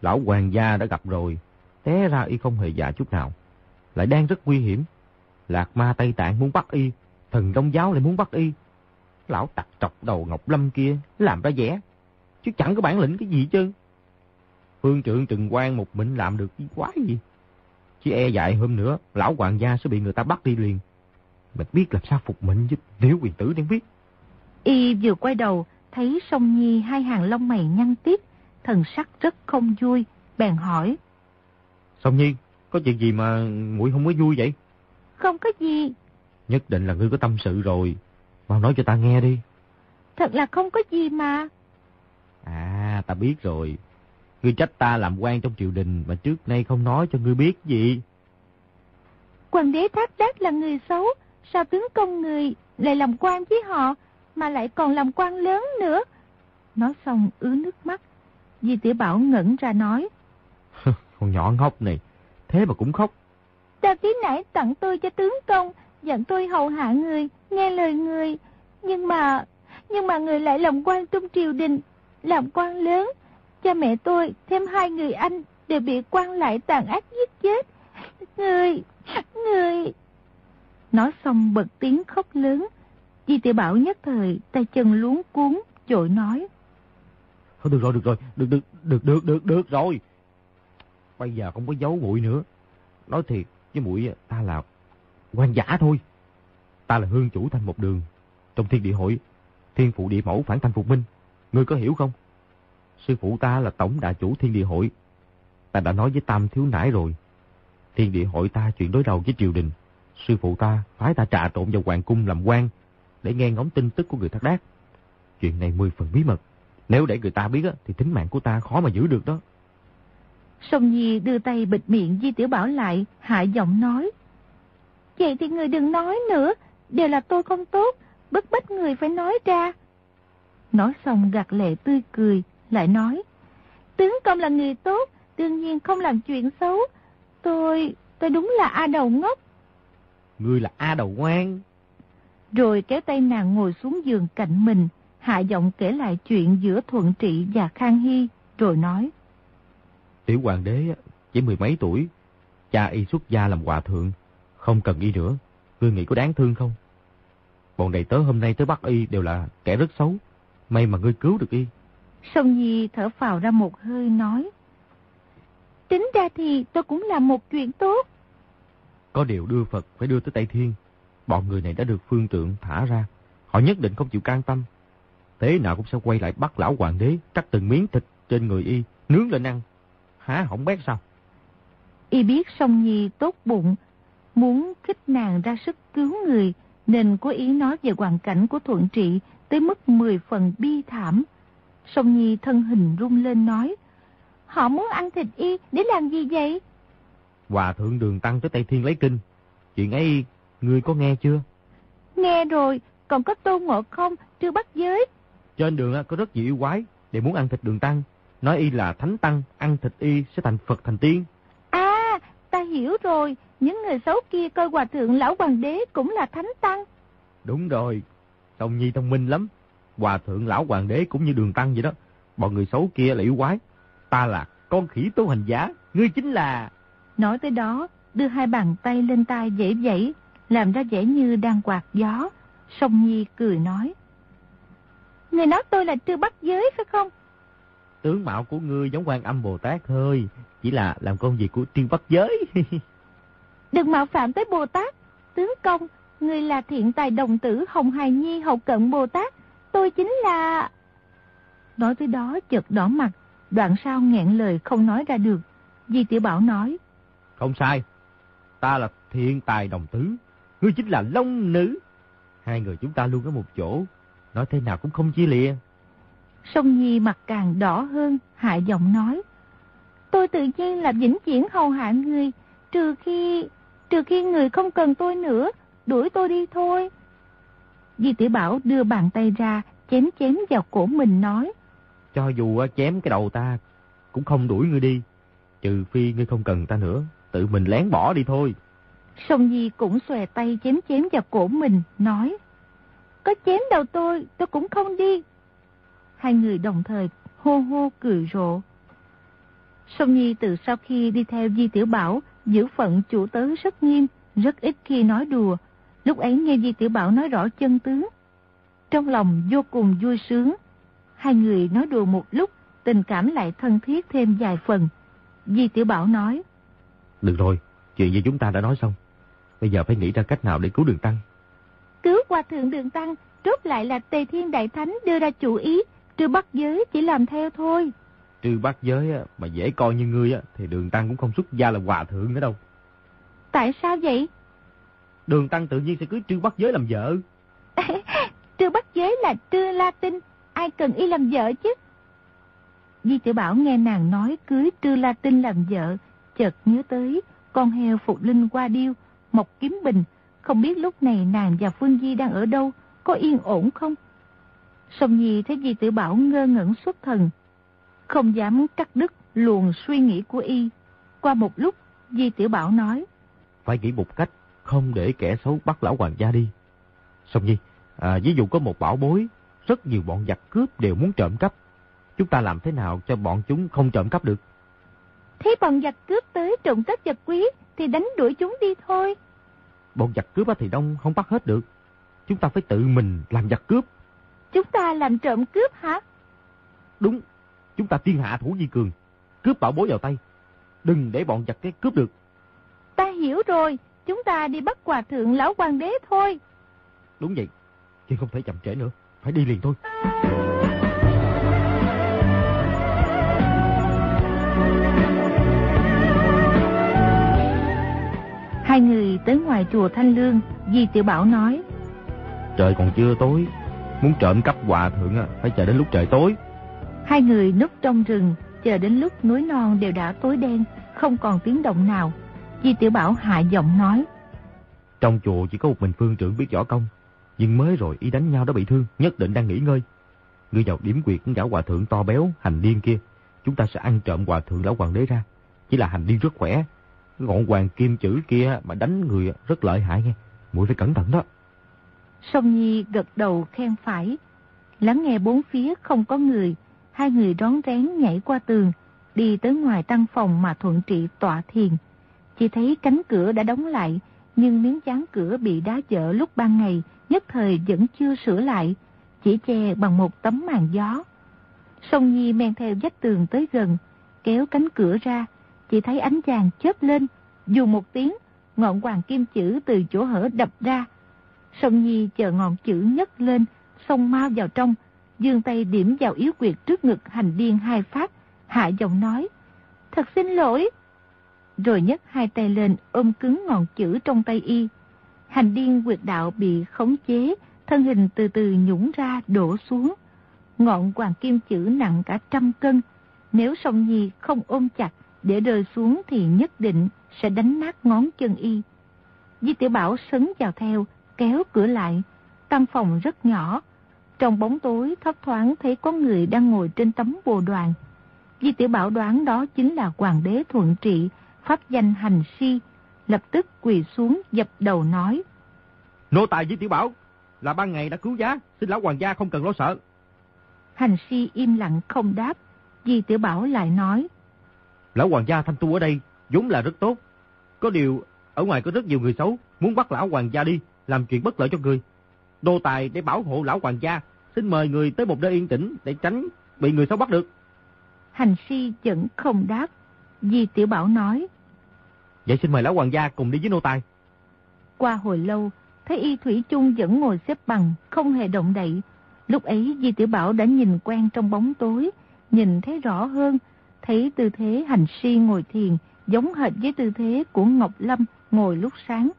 Lão hoàng gia đã gặp rồi, té ra y không hề già chút nào. Lại đang rất nguy hiểm. Lạc ma Tây Tạng muốn bắt y, thần Đông Giáo lại muốn bắt y. Lão tặc trọc đầu Ngọc Lâm kia làm ra vẻ, chứ chẳng có bản lĩnh cái gì chứ. Phương trưởng Trừng Quang một mình làm được cái quái gì. Chỉ e dại hôm nữa, lão hoàng gia sẽ bị người ta bắt đi liền. Mình biết làm sao phục mệnh chứ, nếu quyền tử đang biết. Y vừa quay đầu, thấy sông Nhi hai hàng lông mày nhăn tiếp, thần sắc rất không vui, bèn hỏi. Sông Nhi, có chuyện gì mà muội không có vui vậy? Không có gì. Nhất định là ngươi có tâm sự rồi. Mau nói cho ta nghe đi. Thật là không có gì mà. À, ta biết rồi. Ngươi trách ta làm quan trong triều đình mà trước nay không nói cho ngươi biết gì. Hoàng đế thác đác là người xấu, sao tướng công người lại làm quan với họ, mà lại còn làm quan lớn nữa. Nói xong ứ nước mắt. Di tiểu Bảo ngẩn ra nói. Con nhỏ ngốc này, thế mà cũng khóc. Ta tí nãy tặng tôi cho tướng công, dặn tôi hầu hạ người, nghe lời người. Nhưng mà, nhưng mà người lại làm quan trong triều đình, làm quan lớn. Cha mẹ tôi, thêm hai người anh, đều bị quan lại tàn ác giết chết. Người, người... Nói xong bật tiếng khóc lớn. Di tiểu Bảo nhất thời, tay chân luống cuốn, chội nói. Thôi được rồi, được rồi, được, được, được, được, được, được rồi. Bây giờ không có giấu muội nữa. Nói thiệt, với muội ta là quan giả thôi. Ta là hương chủ thành một đường. Trong thiên địa hội, thiên phụ địa mẫu phản thành phục minh. Ngươi có hiểu không? Sư phụ ta là tổng đại chủ thiên địa hội. Ta đã nói với Tam thiếu nãi rồi. Thiên địa hội ta chuyện đối đầu với triều đình. Sư phụ ta phái ta trà trộn vào hoàng cung làm quan để nghe ngóng tin tức của người thác đác. Chuyện này mười phần bí mật. Nếu để người ta biết thì tính mạng của ta khó mà giữ được đó. Sông Nhi đưa tay bịt miệng Di Tiểu Bảo lại, hạ giọng nói. Vậy thì người đừng nói nữa, đều là tôi không tốt, bức bách người phải nói ra. Nói xong gạt lệ tươi cười, lại nói. Tướng công là người tốt, đương nhiên không làm chuyện xấu. Tôi, tôi đúng là A đầu ngốc. Ngươi là A đầu ngoan. Rồi kéo tay nàng ngồi xuống giường cạnh mình, hạ giọng kể lại chuyện giữa Thuận Trị và Khang Hy, rồi nói. Tiểu hoàng đế chỉ mười mấy tuổi, cha y xuất gia làm hòa thượng, không cần y nữa, ngươi nghĩ có đáng thương không? Bọn đầy tớ hôm nay tới bắt y đều là kẻ rất xấu, may mà ngươi cứu được y. Sông Nhi thở phào ra một hơi nói. Tính ra thì tôi cũng làm một chuyện tốt. Có điều đưa Phật phải đưa tới Tây Thiên. Bọn người này đã được phương trượng thả ra. Họ nhất định không chịu can tâm. Thế nào cũng sẽ quay lại bắt lão hoàng đế cắt từng miếng thịt trên người y, nướng lên ăn. Há hỏng bét sao? Y biết Song Nhi tốt bụng, muốn khích nàng ra sức cứu người, nên có ý nói về hoàn cảnh của Thuận Trị tới mức 10 phần bi thảm. Song Nhi thân hình rung lên nói, họ muốn ăn thịt y để làm gì vậy? Hòa thượng đường tăng tới Tây Thiên lấy kinh. Chuyện ấy ngươi có nghe chưa? Nghe rồi, còn có tôn ngộ không, chưa bắt giới. Trên đường có rất nhiều yêu quái để muốn ăn thịt đường tăng. Nói y là thánh tăng, ăn thịt y sẽ thành Phật thành tiên. À, ta hiểu rồi, những người xấu kia coi hòa thượng lão hoàng đế cũng là thánh tăng. Đúng rồi, Đồng Nhi thông minh lắm. Hòa thượng lão hoàng đế cũng như đường tăng vậy đó. Bọn người xấu kia là yêu quái. Ta là con khỉ tố hành giả, ngươi chính là... Nói tới đó, đưa hai bàn tay lên tai dễ dãy, làm ra vẻ như đang quạt gió. Song Nhi cười nói. Người nói tôi là trư bắt giới phải không? Tướng mạo của ngươi giống quan âm Bồ Tát thôi, chỉ là làm công việc của trư bắt giới. Đừng mạo phạm tới Bồ Tát, tướng công, người là thiện tài đồng tử Hồng Hài Nhi hậu cận Bồ Tát, tôi chính là... Nói tới đó chợt đỏ mặt, đoạn sau nghẹn lời không nói ra được. Di Tiểu Bảo nói. Không sai, ta là thiện tài đồng tử, ngươi chính là Long Nữ. Hai người chúng ta luôn ở một chỗ, nói thế nào cũng không chia lìa. Sông Nhi mặt càng đỏ hơn, hạ giọng nói. Tôi tự nhiên là vĩnh viễn hầu hạ người, trừ khi, trừ khi người không cần tôi nữa, đuổi tôi đi thôi. Di tiểu Bảo đưa bàn tay ra, chém chém vào cổ mình nói. Cho dù chém cái đầu ta, cũng không đuổi ngươi đi. Trừ phi ngươi không cần ta nữa, tự mình lén bỏ đi thôi. Sông Nhi cũng xòe tay chém chém vào cổ mình, nói. Có chém đầu tôi, tôi cũng không đi. Hai người đồng thời hô hô cười rộ. Sông Nhi từ sau khi đi theo Di Tiểu Bảo, giữ phận chủ tớ rất nghiêm, rất ít khi nói đùa. Lúc ấy nghe Di Tiểu Bảo nói rõ chân tướng. Trong lòng vô cùng vui sướng. Hai người nói đùa một lúc, tình cảm lại thân thiết thêm vài phần. Di Tiểu Bảo nói. Được rồi, chuyện gì chúng ta đã nói xong. Bây giờ phải nghĩ ra cách nào để cứu đường tăng. Cứu qua thượng đường tăng, rốt lại là Tề Thiên Đại Thánh đưa ra chủ ý, trừ bắt giới chỉ làm theo thôi. Trừ bắt giới mà dễ coi như ngươi thì đường tăng cũng không xuất gia là hòa thượng nữa đâu. Tại sao vậy? Đường tăng tự nhiên sẽ cưới trư bắt giới làm vợ. trư bắt giới là trư la tinh, ai cần y làm vợ chứ? Di tiểu Bảo nghe nàng nói cưới trư la tinh làm vợ, chợt nhớ tới con heo phục linh qua điêu, mộc kiếm bình, Không biết lúc này nàng và Phương Di đang ở đâu, có yên ổn không? Song Nhi thấy Di Tử Bảo ngơ ngẩn xuất thần, không dám cắt đứt luồng suy nghĩ của y. Qua một lúc, Di Tiểu Bảo nói. Phải nghĩ một cách, không để kẻ xấu bắt lão hoàng gia đi. Song Nhi, à, ví dụ có một bảo bối, rất nhiều bọn giặc cướp đều muốn trộm cắp. Chúng ta làm thế nào cho bọn chúng không trộm cắp được? Thấy bọn giặc cướp tới trộm cắp vật quý thì đánh đuổi chúng đi thôi. Bọn giặc cướp thì đông không bắt hết được. Chúng ta phải tự mình làm giặc cướp. Chúng ta làm trộm cướp hả? Đúng, chúng ta tiên hạ thủ di cường, cướp bảo bối vào tay. Đừng để bọn giặc cái cướp được. Ta hiểu rồi, chúng ta đi bắt hòa thượng lão hoàng đế thôi. Đúng vậy, nhưng không thể chậm trễ nữa, phải đi liền thôi. Hai người tới ngoài chùa Thanh Lương, Di Tiểu Bảo nói. Trời còn chưa tối, muốn trộm cắp hòa thượng phải chờ đến lúc trời tối. Hai người núp trong rừng, chờ đến lúc núi non đều đã tối đen, không còn tiếng động nào. Di Tiểu Bảo hạ giọng nói. Trong chùa chỉ có một mình phương trưởng biết võ công, nhưng mới rồi y đánh nhau đã bị thương, nhất định đang nghỉ ngơi. Ngươi vào điểm quyệt gã hòa thượng to béo, hành điên kia, chúng ta sẽ ăn trộm hòa thượng lão hoàng đế ra. Chỉ là hành điên rất khỏe, ngọn hoàng kim chữ kia mà đánh người rất lợi hại nghe, muội phải cẩn thận đó. Song Nhi gật đầu khen phải, lắng nghe bốn phía không có người, hai người đón rén nhảy qua tường, đi tới ngoài tăng phòng mà thuận trị tọa thiền. Chỉ thấy cánh cửa đã đóng lại, nhưng miếng dán cửa bị đá dở lúc ban ngày, nhất thời vẫn chưa sửa lại, chỉ che bằng một tấm màn gió. Song Nhi men theo vách tường tới gần, kéo cánh cửa ra, chỉ thấy ánh chàng chớp lên, dù một tiếng, ngọn hoàng kim chữ từ chỗ hở đập ra. Sông Nhi chờ ngọn chữ nhấc lên, xông mau vào trong, dương tay điểm vào yếu quyệt trước ngực hành điên hai phát, hạ giọng nói, thật xin lỗi. Rồi nhấc hai tay lên ôm cứng ngọn chữ trong tay y. Hành điên quyệt đạo bị khống chế, thân hình từ từ nhũng ra đổ xuống. Ngọn hoàng kim chữ nặng cả trăm cân, nếu Sông nhi không ôm chặt để rơi xuống thì nhất định sẽ đánh nát ngón chân y. Di tiểu Bảo sấn vào theo, kéo cửa lại. Căn phòng rất nhỏ, trong bóng tối thấp thoáng thấy có người đang ngồi trên tấm bồ đoàn. Di tiểu Bảo đoán đó chính là hoàng đế thuận trị, pháp danh hành si, lập tức quỳ xuống dập đầu nói. Nô tài Di tiểu Bảo, là ban ngày đã cứu giá, xin lão hoàng gia không cần lo sợ. Hành si im lặng không đáp, Di tiểu Bảo lại nói. Lão hoàng gia thanh tu ở đây vốn là rất tốt. Có điều, ở ngoài có rất nhiều người xấu, muốn bắt lão hoàng gia đi, làm chuyện bất lợi cho người. Đô tài để bảo hộ lão hoàng gia, xin mời người tới một nơi yên tĩnh để tránh bị người xấu bắt được. Hành si vẫn không đáp. Di Tiểu Bảo nói. Vậy xin mời lão hoàng gia cùng đi với nô tài. Qua hồi lâu, thấy y thủy chung vẫn ngồi xếp bằng, không hề động đậy. Lúc ấy Di Tiểu Bảo đã nhìn quen trong bóng tối, nhìn thấy rõ hơn, thấy tư thế hành si ngồi thiền giống hệt với tư thế của Ngọc Lâm ngồi lúc sáng.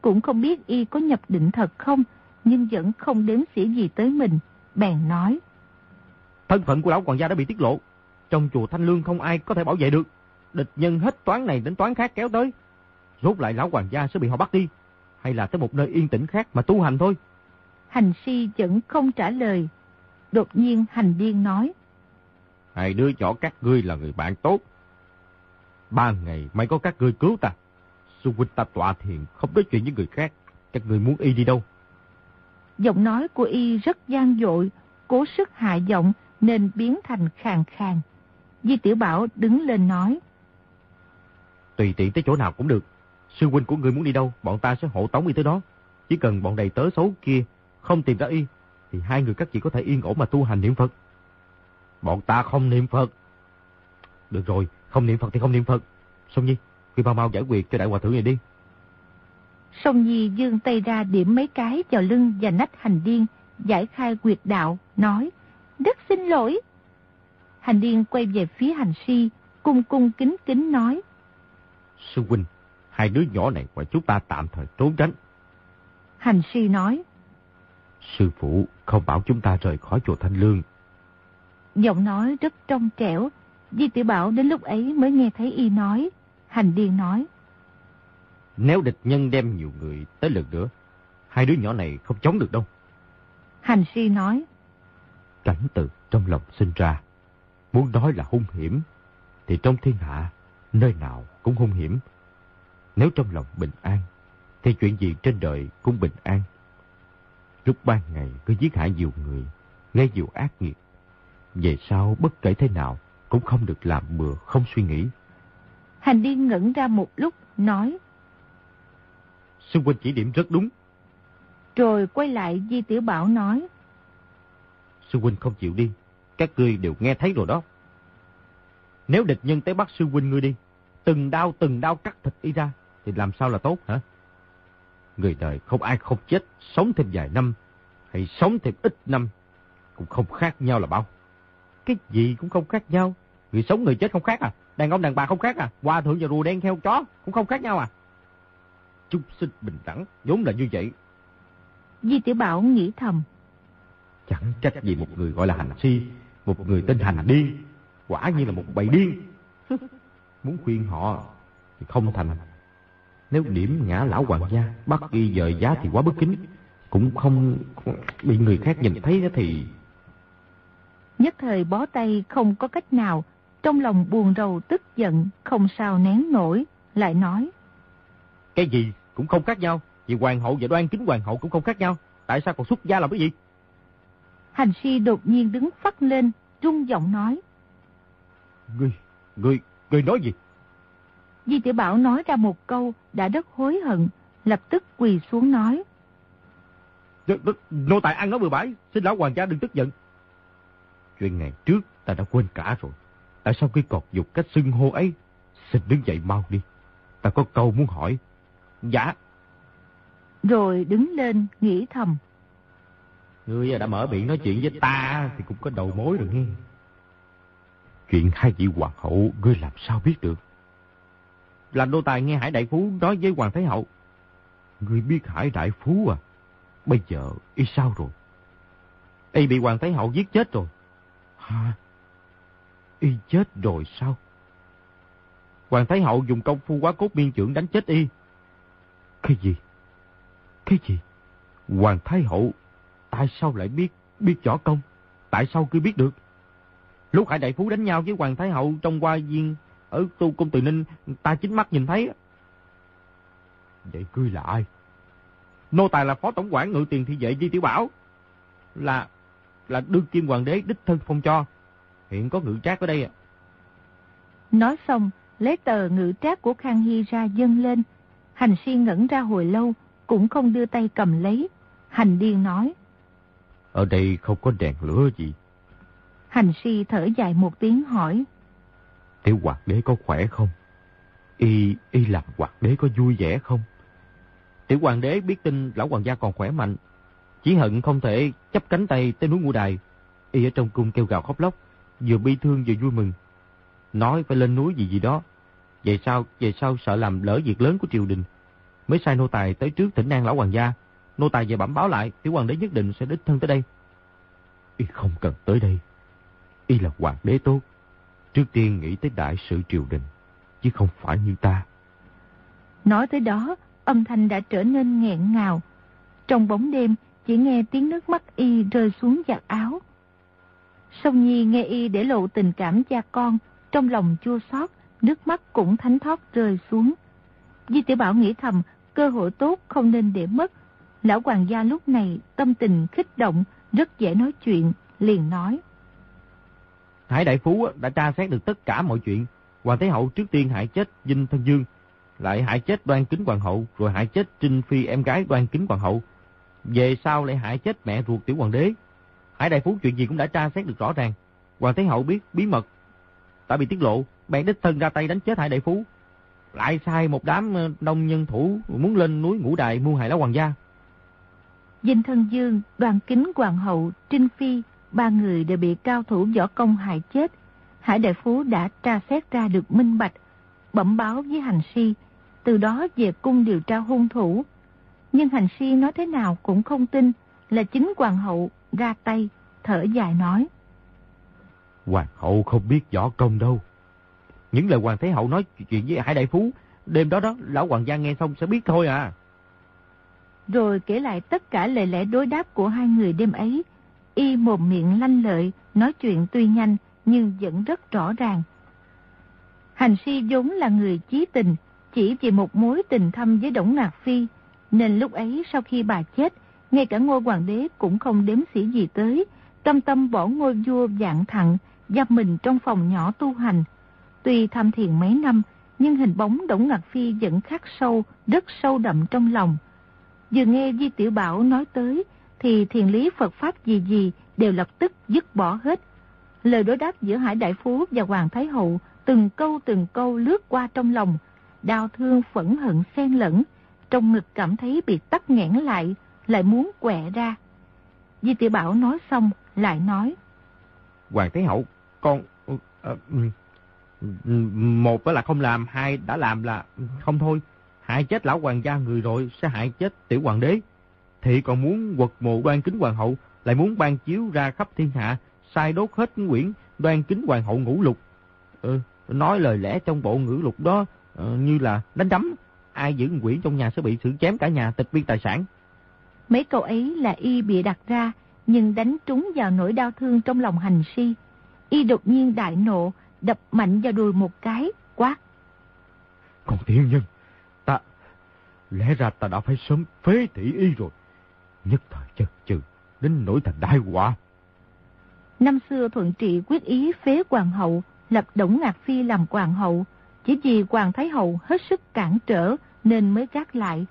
Cũng không biết y có nhập định thật không, nhưng vẫn không đếm xỉa gì tới mình, bèn nói. Thân phận của lão quản gia đã bị tiết lộ, trong chùa Thanh Lương không ai có thể bảo vệ được. Địch nhân hết toán này đến toán khác kéo tới. Rốt lại lão quản gia sẽ bị họ bắt đi, hay là tới một nơi yên tĩnh khác mà tu hành thôi. Hành si vẫn không trả lời. Đột nhiên hành điên nói. Hai đứa nhỏ các ngươi là người bạn tốt. Ba ngày mới có các ngươi cứu ta. Xung quanh ta tọa thiền không nói chuyện với người khác. Các ngươi muốn y đi đâu? Giọng nói của y rất gian dội, cố sức hạ giọng nên biến thành khàn khàn. Di Tiểu Bảo đứng lên nói. Tùy tiện tới chỗ nào cũng được. Sư huynh của ngươi muốn đi đâu, bọn ta sẽ hộ tống y tới đó. Chỉ cần bọn đầy tớ xấu kia không tìm ra y, thì hai người các chị có thể yên ổn mà tu hành niệm Phật. Bọn ta không niệm Phật. Được rồi, không niệm Phật thì không niệm Phật. Sông Nhi, ngươi mau mau giải quyết cho đại hòa thượng này đi. Sông Nhi dương tay ra điểm mấy cái vào lưng và nách hành điên, giải khai quyệt đạo, nói, rất xin lỗi. Hành điên quay về phía hành si, cung cung kính kính nói. Sư huynh, hai đứa nhỏ này của chúng ta tạm thời trốn tránh. Hành si nói. Sư phụ không bảo chúng ta rời khỏi chùa Thanh Lương. Giọng nói rất trong trẻo, Di tiểu Bảo đến lúc ấy mới nghe thấy y nói. Hành điên nói. Nếu địch nhân đem nhiều người tới lượt nữa, hai đứa nhỏ này không chống được đâu. Hành si nói. Cảnh từ trong lòng sinh ra, muốn nói là hung hiểm, thì trong thiên hạ, nơi nào cũng hung hiểm. Nếu trong lòng bình an, thì chuyện gì trên đời cũng bình an. Lúc ban ngày cứ giết hại nhiều người, gây nhiều ác nghiệt. Về sau bất kể thế nào cũng không được làm bừa không suy nghĩ. Hành điên ngẩn ra một lúc, nói. Xung quanh chỉ điểm rất đúng. Rồi quay lại Di Tiểu Bảo nói. Sư huynh không chịu đi, các ngươi đều nghe thấy rồi đó. Nếu địch nhân tới bắt sư huynh ngươi đi, từng đau từng đau cắt thịt y ra, thì làm sao là tốt hả? Người đời không ai không chết, sống thêm vài năm, hay sống thêm ít năm, cũng không khác nhau là bao. Cái gì cũng không khác nhau. Người sống người chết không khác à? Đàn ông đàn bà không khác à? Hòa thượng và rùa đen theo chó cũng không khác nhau à? Chúng sinh bình đẳng, vốn là như vậy. Di Tiểu Bảo nghĩ thầm. Chẳng trách gì một người gọi là hành si, một người tên hành điên. Quả như là một bầy điên. Muốn khuyên họ thì không thành. Nếu điểm ngã lão hoàng gia, bắt y dời giá thì quá bất kính. Cũng không bị người khác nhìn thấy thì... Nhất thời bó tay không có cách nào, trong lòng buồn rầu tức giận, không sao nén nổi, lại nói. Cái gì cũng không khác nhau, vì hoàng hậu và đoan kính hoàng hậu cũng không khác nhau. Tại sao còn xuất gia làm cái gì? Hành si đột nhiên đứng phát lên, rung giọng nói. Ngươi, ngươi, ngươi nói gì? Di tiểu Bảo nói ra một câu đã rất hối hận, lập tức quỳ xuống nói. Nô tài ăn nói bừa bãi, xin lão hoàng gia đừng tức giận. Chuyện ngày trước ta đã quên cả rồi. Tại sao cứ cọt dục cách xưng hô ấy? Xin đứng dậy mau đi. Ta có câu muốn hỏi. Dạ. Rồi đứng lên, nghĩ thầm. Ngươi đã mở miệng nói chuyện với ta thì cũng có đầu mối rồi nghe. Chuyện hai vị hoàng hậu ngươi làm sao biết được? Là đô tài nghe Hải Đại Phú nói với Hoàng Thái Hậu. Ngươi biết Hải Đại Phú à? Bây giờ y sao rồi? Y bị Hoàng Thái Hậu giết chết rồi. Hả? Y chết rồi sao? Hoàng Thái Hậu dùng công phu quá cốt biên trưởng đánh chết y. Cái gì? Cái gì? Hoàng Thái Hậu tại sao lại biết biết võ công? Tại sao cứ biết được? Lúc Hải Đại Phú đánh nhau với Hoàng Thái Hậu trong hoa viên ở tu công từ Ninh, ta chính mắt nhìn thấy. Vậy ngươi là ai? Nô tài là phó tổng quản ngự tiền thị vệ Di Tiểu Bảo. Là là đương kim hoàng đế đích thân phong cho. Hiện có ngự trác ở đây ạ. Nói xong, lấy tờ ngự trác của Khang Hy ra dâng lên. Hành si ngẩn ra hồi lâu, cũng không đưa tay cầm lấy. Hành điên nói. Ở đây không có đèn lửa gì. Hành si thở dài một tiếng hỏi. Tiểu hoàng đế có khỏe không? Y, y làm hoàng đế có vui vẻ không? Tiểu hoàng đế biết tin lão hoàng gia còn khỏe mạnh. Chỉ hận không thể chấp cánh tay tới núi ngũ đài. Y ở trong cung kêu gào khóc lóc, vừa bi thương vừa vui mừng. Nói phải lên núi gì gì đó. Vậy sao, vậy sao sợ làm lỡ việc lớn của triều đình. Mới sai nô tài tới trước thỉnh an lão hoàng gia. Nô tài về bẩm báo lại, tiểu hoàng đế nhất định sẽ đích thân tới đây. Y không cần tới đây. Y là hoàng đế tốt. Trước tiên nghĩ tới đại sự triều đình, chứ không phải như ta. Nói tới đó, âm thanh đã trở nên nghẹn ngào. Trong bóng đêm, chỉ nghe tiếng nước mắt y rơi xuống giặt áo. Sông Nhi nghe y để lộ tình cảm cha con, trong lòng chua xót, nước mắt cũng thánh thót rơi xuống. Di tiểu Bảo nghĩ thầm, cơ hội tốt không nên để mất. Lão hoàng gia lúc này tâm tình kích động, rất dễ nói chuyện, liền nói. Hải Đại Phú đã tra xét được tất cả mọi chuyện. Hoàng Thái Hậu trước tiên hại chết Vinh Thân Dương, lại hại chết đoan kính hoàng hậu, rồi hại chết Trinh Phi em gái đoan kính hoàng hậu. Về sau lại hại chết mẹ ruột tiểu hoàng đế. Hải Đại Phú chuyện gì cũng đã tra xét được rõ ràng. Hoàng Thái Hậu biết bí mật, đã bị tiết lộ, bèn đích thân ra tay đánh chết Hải Đại Phú. Lại sai một đám ờ, đông nhân thủ muốn lên núi ngũ đại mua hại lão hoàng gia. Dinh Thân Dương, đoàn kính hoàng hậu, Trinh Phi, ba người đều bị cao thủ võ công hại chết. Hải Đại Phú đã tra xét ra được minh bạch, bẩm báo với hành si, từ đó về cung điều tra hung thủ. Nhưng hành si nói thế nào cũng không tin là chính hoàng hậu ra tay, thở dài nói. Hoàng hậu không biết võ công đâu. Những lời Hoàng Thái Hậu nói chuyện với Hải Đại Phú Đêm đó đó, lão hoàng gia nghe xong sẽ biết thôi à. Rồi kể lại tất cả lời lẽ đối đáp của hai người đêm ấy. Y mồm miệng lanh lợi, nói chuyện tuy nhanh nhưng vẫn rất rõ ràng. Hành si vốn là người chí tình, chỉ vì một mối tình thâm với Đổng Ngạc Phi, nên lúc ấy sau khi bà chết, ngay cả ngôi hoàng đế cũng không đếm xỉ gì tới, tâm tâm bỏ ngôi vua dạng thẳng, giam mình trong phòng nhỏ tu hành. Tuy tham thiền mấy năm, nhưng hình bóng Đổng Ngạc Phi vẫn khắc sâu, rất sâu đậm trong lòng. Vừa nghe Di Tiểu Bảo nói tới, thì thiền lý Phật Pháp gì gì đều lập tức dứt bỏ hết. Lời đối đáp giữa Hải Đại Phú và Hoàng Thái Hậu từng câu từng câu lướt qua trong lòng, đau thương phẫn hận xen lẫn, trong ngực cảm thấy bị tắc nghẽn lại, lại muốn quẹ ra. Di Tiểu Bảo nói xong, lại nói. Hoàng Thái Hậu, con... Ừ, ờ, ừ, ừ, một là không làm, hai đã làm là không thôi. Hại chết lão hoàng gia người rồi, sẽ hại chết tiểu hoàng đế. Thì còn muốn quật mộ đoan kính hoàng hậu, lại muốn ban chiếu ra khắp thiên hạ, sai đốt hết quyển đoan kính hoàng hậu ngũ lục. Ừ, nói lời lẽ trong bộ ngữ lục đó ờ, như là đánh đấm. Ai giữ quỷ trong nhà sẽ bị xử chém cả nhà tịch biên tài sản. Mấy câu ấy là y bị đặt ra, nhưng đánh trúng vào nỗi đau thương trong lòng hành si. Y đột nhiên đại nộ, đập mạnh vào đùi một cái, quát. Còn thiên nhân, ta... Lẽ ra ta đã phải sớm phế thị y rồi. Nhất thời chật chừ, đến nỗi thành đại họa. Năm xưa thuận trị quyết ý phế hoàng hậu, lập Đổng Ngạc Phi làm hoàng hậu. Chỉ vì hoàng thái hậu hết sức cản trở nên mới gác lại.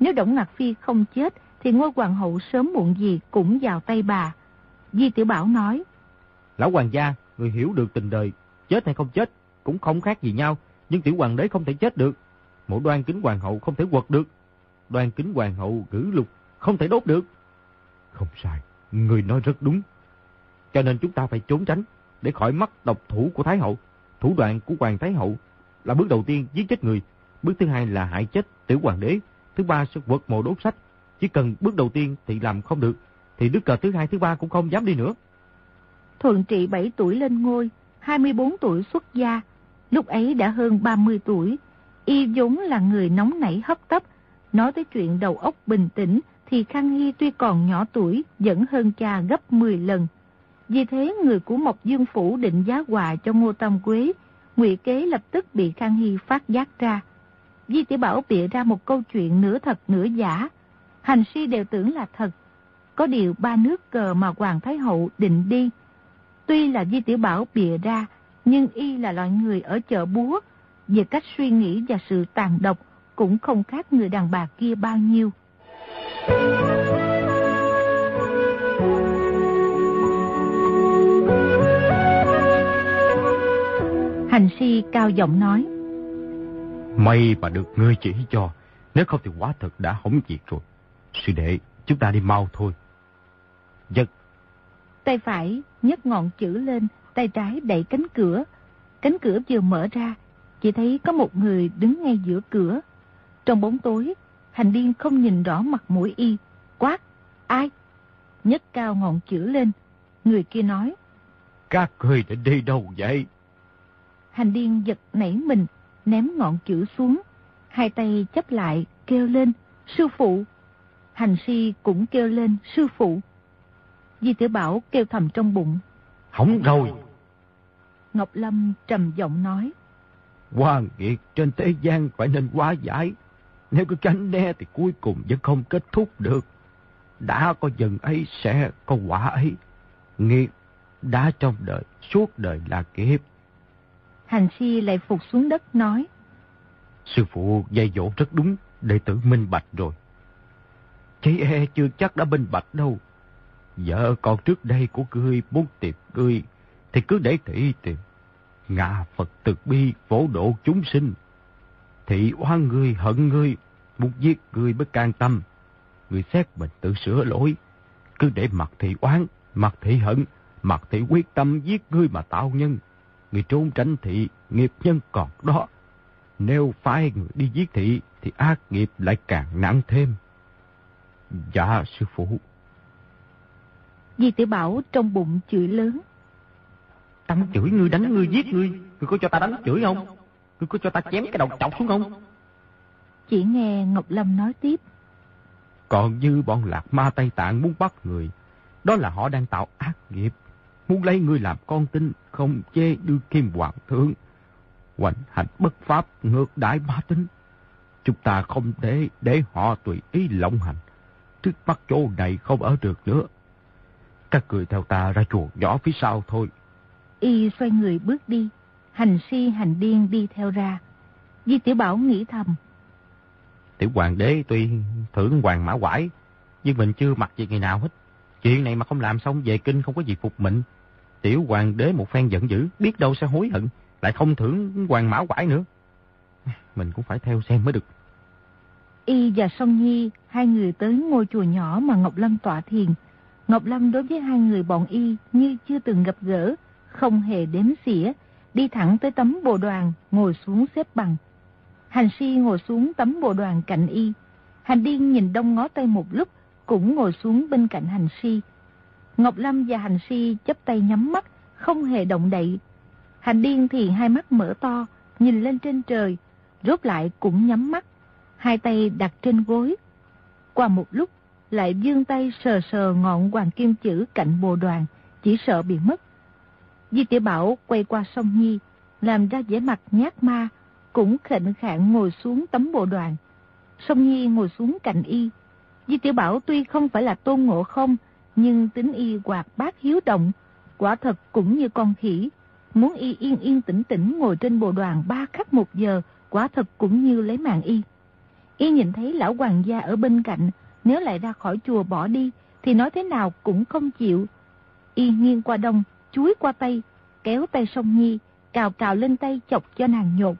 Nếu Đổng Ngạc Phi không chết thì ngôi hoàng hậu sớm muộn gì cũng vào tay bà. Di Tiểu Bảo nói. Lão hoàng gia, người hiểu được tình đời, chết hay không chết cũng không khác gì nhau, nhưng tiểu hoàng đế không thể chết được. Mộ đoan kính hoàng hậu không thể quật được. Đoan kính hoàng hậu cử lục không thể đốt được. Không sai, người nói rất đúng. Cho nên chúng ta phải trốn tránh để khỏi mắt độc thủ của Thái hậu. Thủ đoạn của Hoàng Thái hậu là bước đầu tiên giết chết người, bước thứ hai là hại chết tiểu hoàng đế, thứ ba sẽ quật mộ đốt sách, chỉ cần bước đầu tiên thì làm không được, thì đứa cờ thứ hai thứ ba cũng không dám đi nữa. Thuận trị 7 tuổi lên ngôi, 24 tuổi xuất gia, lúc ấy đã hơn 30 tuổi. Y vốn là người nóng nảy hấp tấp, nói tới chuyện đầu óc bình tĩnh thì Khang Hy tuy còn nhỏ tuổi vẫn hơn cha gấp 10 lần. Vì thế người của Mộc Dương Phủ định giá quà cho Ngô Tam Quế, ngụy kế lập tức bị Khang Hy phát giác ra. Di Tiểu Bảo bịa ra một câu chuyện nửa thật nửa giả, hành si đều tưởng là thật. Có điều ba nước cờ mà Hoàng Thái Hậu định đi. Tuy là Di Tiểu Bảo bịa ra, nhưng y là loại người ở chợ búa. Về cách suy nghĩ và sự tàn độc cũng không khác người đàn bà kia bao nhiêu. Hành si cao giọng nói. May mà được ngươi chỉ cho, nếu không thì quá thật đã hỏng việc rồi. Sư đệ, chúng ta đi mau thôi. Giật. Tay phải nhấc ngọn chữ lên, tay trái đẩy cánh cửa. Cánh cửa vừa mở ra, chỉ thấy có một người đứng ngay giữa cửa. Trong bóng tối, hành điên không nhìn rõ mặt mũi y, quát, ai? Nhấc cao ngọn chữ lên, người kia nói. Các người đã đi đâu vậy? Hành điên giật nảy mình, ném ngọn chữ xuống, hai tay chấp lại, kêu lên, sư phụ, Hành si cũng kêu lên sư phụ. Di tiểu Bảo kêu thầm trong bụng. Hỏng rồi. Ngọc Lâm trầm giọng nói. Hoa nghiệt trên thế gian phải nên quá giải. Nếu cứ tránh né thì cuối cùng vẫn không kết thúc được. Đã có dần ấy sẽ có quả ấy. Nghiệt đã trong đời, suốt đời là kiếp. Hành si lại phục xuống đất nói. Sư phụ dạy dỗ rất đúng, đệ tử minh bạch rồi. Chị e chưa chắc đã minh bạch đâu. Vợ con trước đây của ngươi muốn tìm ngươi, thì cứ để thị tìm. Ngạ Phật từ bi phổ độ chúng sinh. Thị oan ngươi hận ngươi, muốn giết ngươi mới can tâm. Ngươi xét mình tự sửa lỗi. Cứ để mặt thị oán, mặt thị hận, mặt thị quyết tâm giết ngươi mà tạo nhân. Ngươi trốn tránh thị, nghiệp nhân còn đó. Nếu phải người đi giết thị, thì ác nghiệp lại càng nặng thêm. Dạ, sư phụ. Di tiểu Bảo trong bụng chửi lớn. Tăng chửi ngươi đánh ngươi giết ngươi, ngươi có cho ta đánh chửi không? Ngươi có cho ta chém cái đầu chọc xuống không? Chỉ nghe Ngọc Lâm nói tiếp. Còn như bọn lạc ma Tây Tạng muốn bắt người, đó là họ đang tạo ác nghiệp. Muốn lấy người làm con tin, không chê đưa kim hoàng thượng. Hoành hành bất pháp, ngược đại ba tính. Chúng ta không để để họ tùy ý lộng hành. Trước mắt chỗ này không ở được nữa. Các người theo ta ra chùa nhỏ phía sau thôi. Y xoay người bước đi. Hành si hành điên đi theo ra. Di Tiểu Bảo nghĩ thầm. Tiểu hoàng đế tuy thưởng hoàng mã quải, nhưng mình chưa mặc gì ngày nào hết. Chuyện này mà không làm xong về kinh không có gì phục mệnh. Tiểu hoàng đế một phen giận dữ, biết đâu sẽ hối hận, lại không thưởng hoàng mã quải nữa. Mình cũng phải theo xem mới được. Y và Song Nhi, hai người tới ngôi chùa nhỏ mà Ngọc Lâm tọa thiền. Ngọc Lâm đối với hai người bọn Y như chưa từng gặp gỡ, không hề đếm xỉa, đi thẳng tới tấm bồ đoàn, ngồi xuống xếp bằng. Hành si ngồi xuống tấm bồ đoàn cạnh Y. Hành điên nhìn đông ngó tay một lúc, cũng ngồi xuống bên cạnh hành si. Ngọc Lâm và hành si chấp tay nhắm mắt, không hề động đậy. Hành điên thì hai mắt mở to, nhìn lên trên trời, rốt lại cũng nhắm mắt, hai tay đặt trên gối. Qua một lúc, lại dương tay sờ sờ ngọn hoàng kim chữ cạnh bồ đoàn, chỉ sợ bị mất. Di tiểu Bảo quay qua sông Nhi, làm ra vẻ mặt nhát ma, cũng khệnh khạng ngồi xuống tấm bộ đoàn. Sông Nhi ngồi xuống cạnh y. Di tiểu Bảo tuy không phải là tôn ngộ không, nhưng tính y hoạt bát hiếu động, quả thật cũng như con khỉ. Muốn y yên yên tĩnh tĩnh ngồi trên bộ đoàn ba khắc một giờ, quả thật cũng như lấy mạng y. Y nhìn thấy lão hoàng gia ở bên cạnh, nếu lại ra khỏi chùa bỏ đi, thì nói thế nào cũng không chịu. Y nghiêng qua đông, chuối qua tây, kéo tay sông Nhi, cào cào lên tay chọc cho nàng nhột.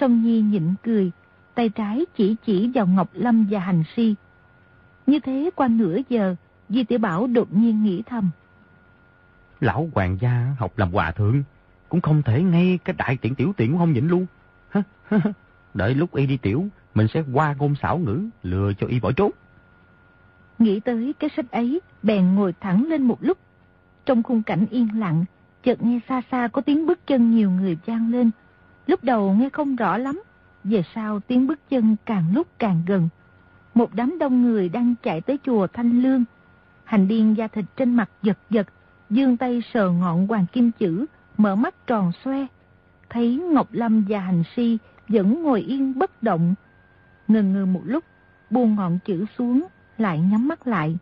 Sông Nhi nhịn cười, tay trái chỉ chỉ vào Ngọc Lâm và Hành Si. Như thế qua nửa giờ, Di Tiểu Bảo đột nhiên nghĩ thầm. Lão hoàng gia học làm hòa thượng, cũng không thể ngay cái đại tiện tiểu tiện không nhịn luôn. Đợi lúc y đi tiểu, mình sẽ qua ngôn xảo ngữ, lừa cho y bỏ trốn. Nghĩ tới cái sách ấy, bèn ngồi thẳng lên một lúc. Trong khung cảnh yên lặng, chợt nghe xa xa có tiếng bước chân nhiều người vang lên. Lúc đầu nghe không rõ lắm, về sau tiếng bước chân càng lúc càng gần. Một đám đông người đang chạy tới chùa Thanh Lương. Hành điên da thịt trên mặt giật giật, dương tay sờ ngọn hoàng kim chữ, mở mắt tròn xoe. Thấy Ngọc Lâm và Hành Si vẫn ngồi yên bất động. Ngừng ngừ một lúc, buông ngọn chữ xuống, lại nhắm mắt lại.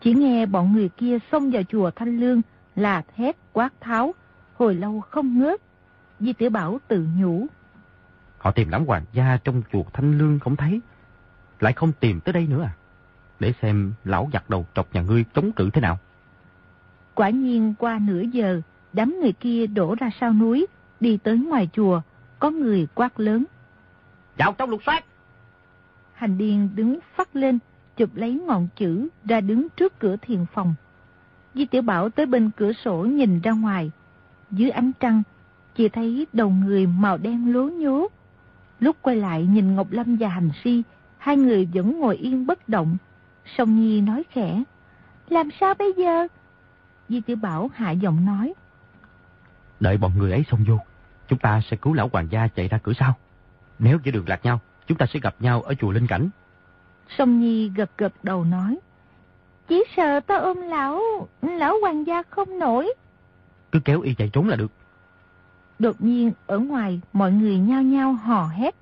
Chỉ nghe bọn người kia xông vào chùa Thanh Lương là thét quát tháo, hồi lâu không ngớt. Di tiểu Bảo tự nhủ. Họ tìm lắm hoàng gia trong chùa Thanh Lương không thấy, lại không tìm tới đây nữa à? Để xem lão giặt đầu trọc nhà ngươi chống cự thế nào. Quả nhiên qua nửa giờ, đám người kia đổ ra sau núi, đi tới ngoài chùa, có người quát lớn. Vào trong lục soát! Hành điên đứng phát lên, chụp lấy ngọn chữ ra đứng trước cửa thiền phòng. Di Tiểu Bảo tới bên cửa sổ nhìn ra ngoài. Dưới ánh trăng, chỉ thấy đầu người màu đen lố nhố. Lúc quay lại nhìn Ngọc Lâm và Hành Si, hai người vẫn ngồi yên bất động. Song Nhi nói khẽ, làm sao bây giờ? Di Tiểu Bảo hạ giọng nói. Đợi bọn người ấy xong vô, chúng ta sẽ cứu lão hoàng gia chạy ra cửa sau. Nếu giữa đường lạc nhau, chúng ta sẽ gặp nhau ở chùa Linh Cảnh. Song Nhi gật gật đầu nói. Chỉ sợ ta ôm lão, lão hoàng gia không nổi. Cứ kéo y chạy trốn là được. Đột nhiên ở ngoài mọi người nhao nhao hò hét.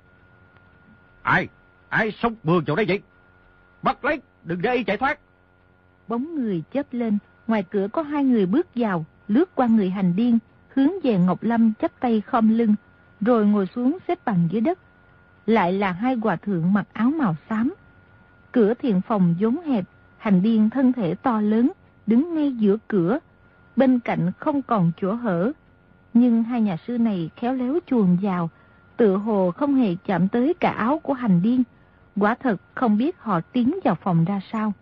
Ai? Ai sống bừa chỗ đây vậy? Bắt lấy, đừng để y chạy thoát. Bóng người chớp lên, ngoài cửa có hai người bước vào, lướt qua người hành điên, hướng về Ngọc Lâm chắp tay khom lưng, rồi ngồi xuống xếp bằng dưới đất. Lại là hai hòa thượng mặc áo màu xám. Cửa thiền phòng vốn hẹp, hành điên thân thể to lớn, đứng ngay giữa cửa, bên cạnh không còn chỗ hở. Nhưng hai nhà sư này khéo léo chuồn vào, tự hồ không hề chạm tới cả áo của hành điên. Quả thật không biết họ tiến vào phòng ra sao.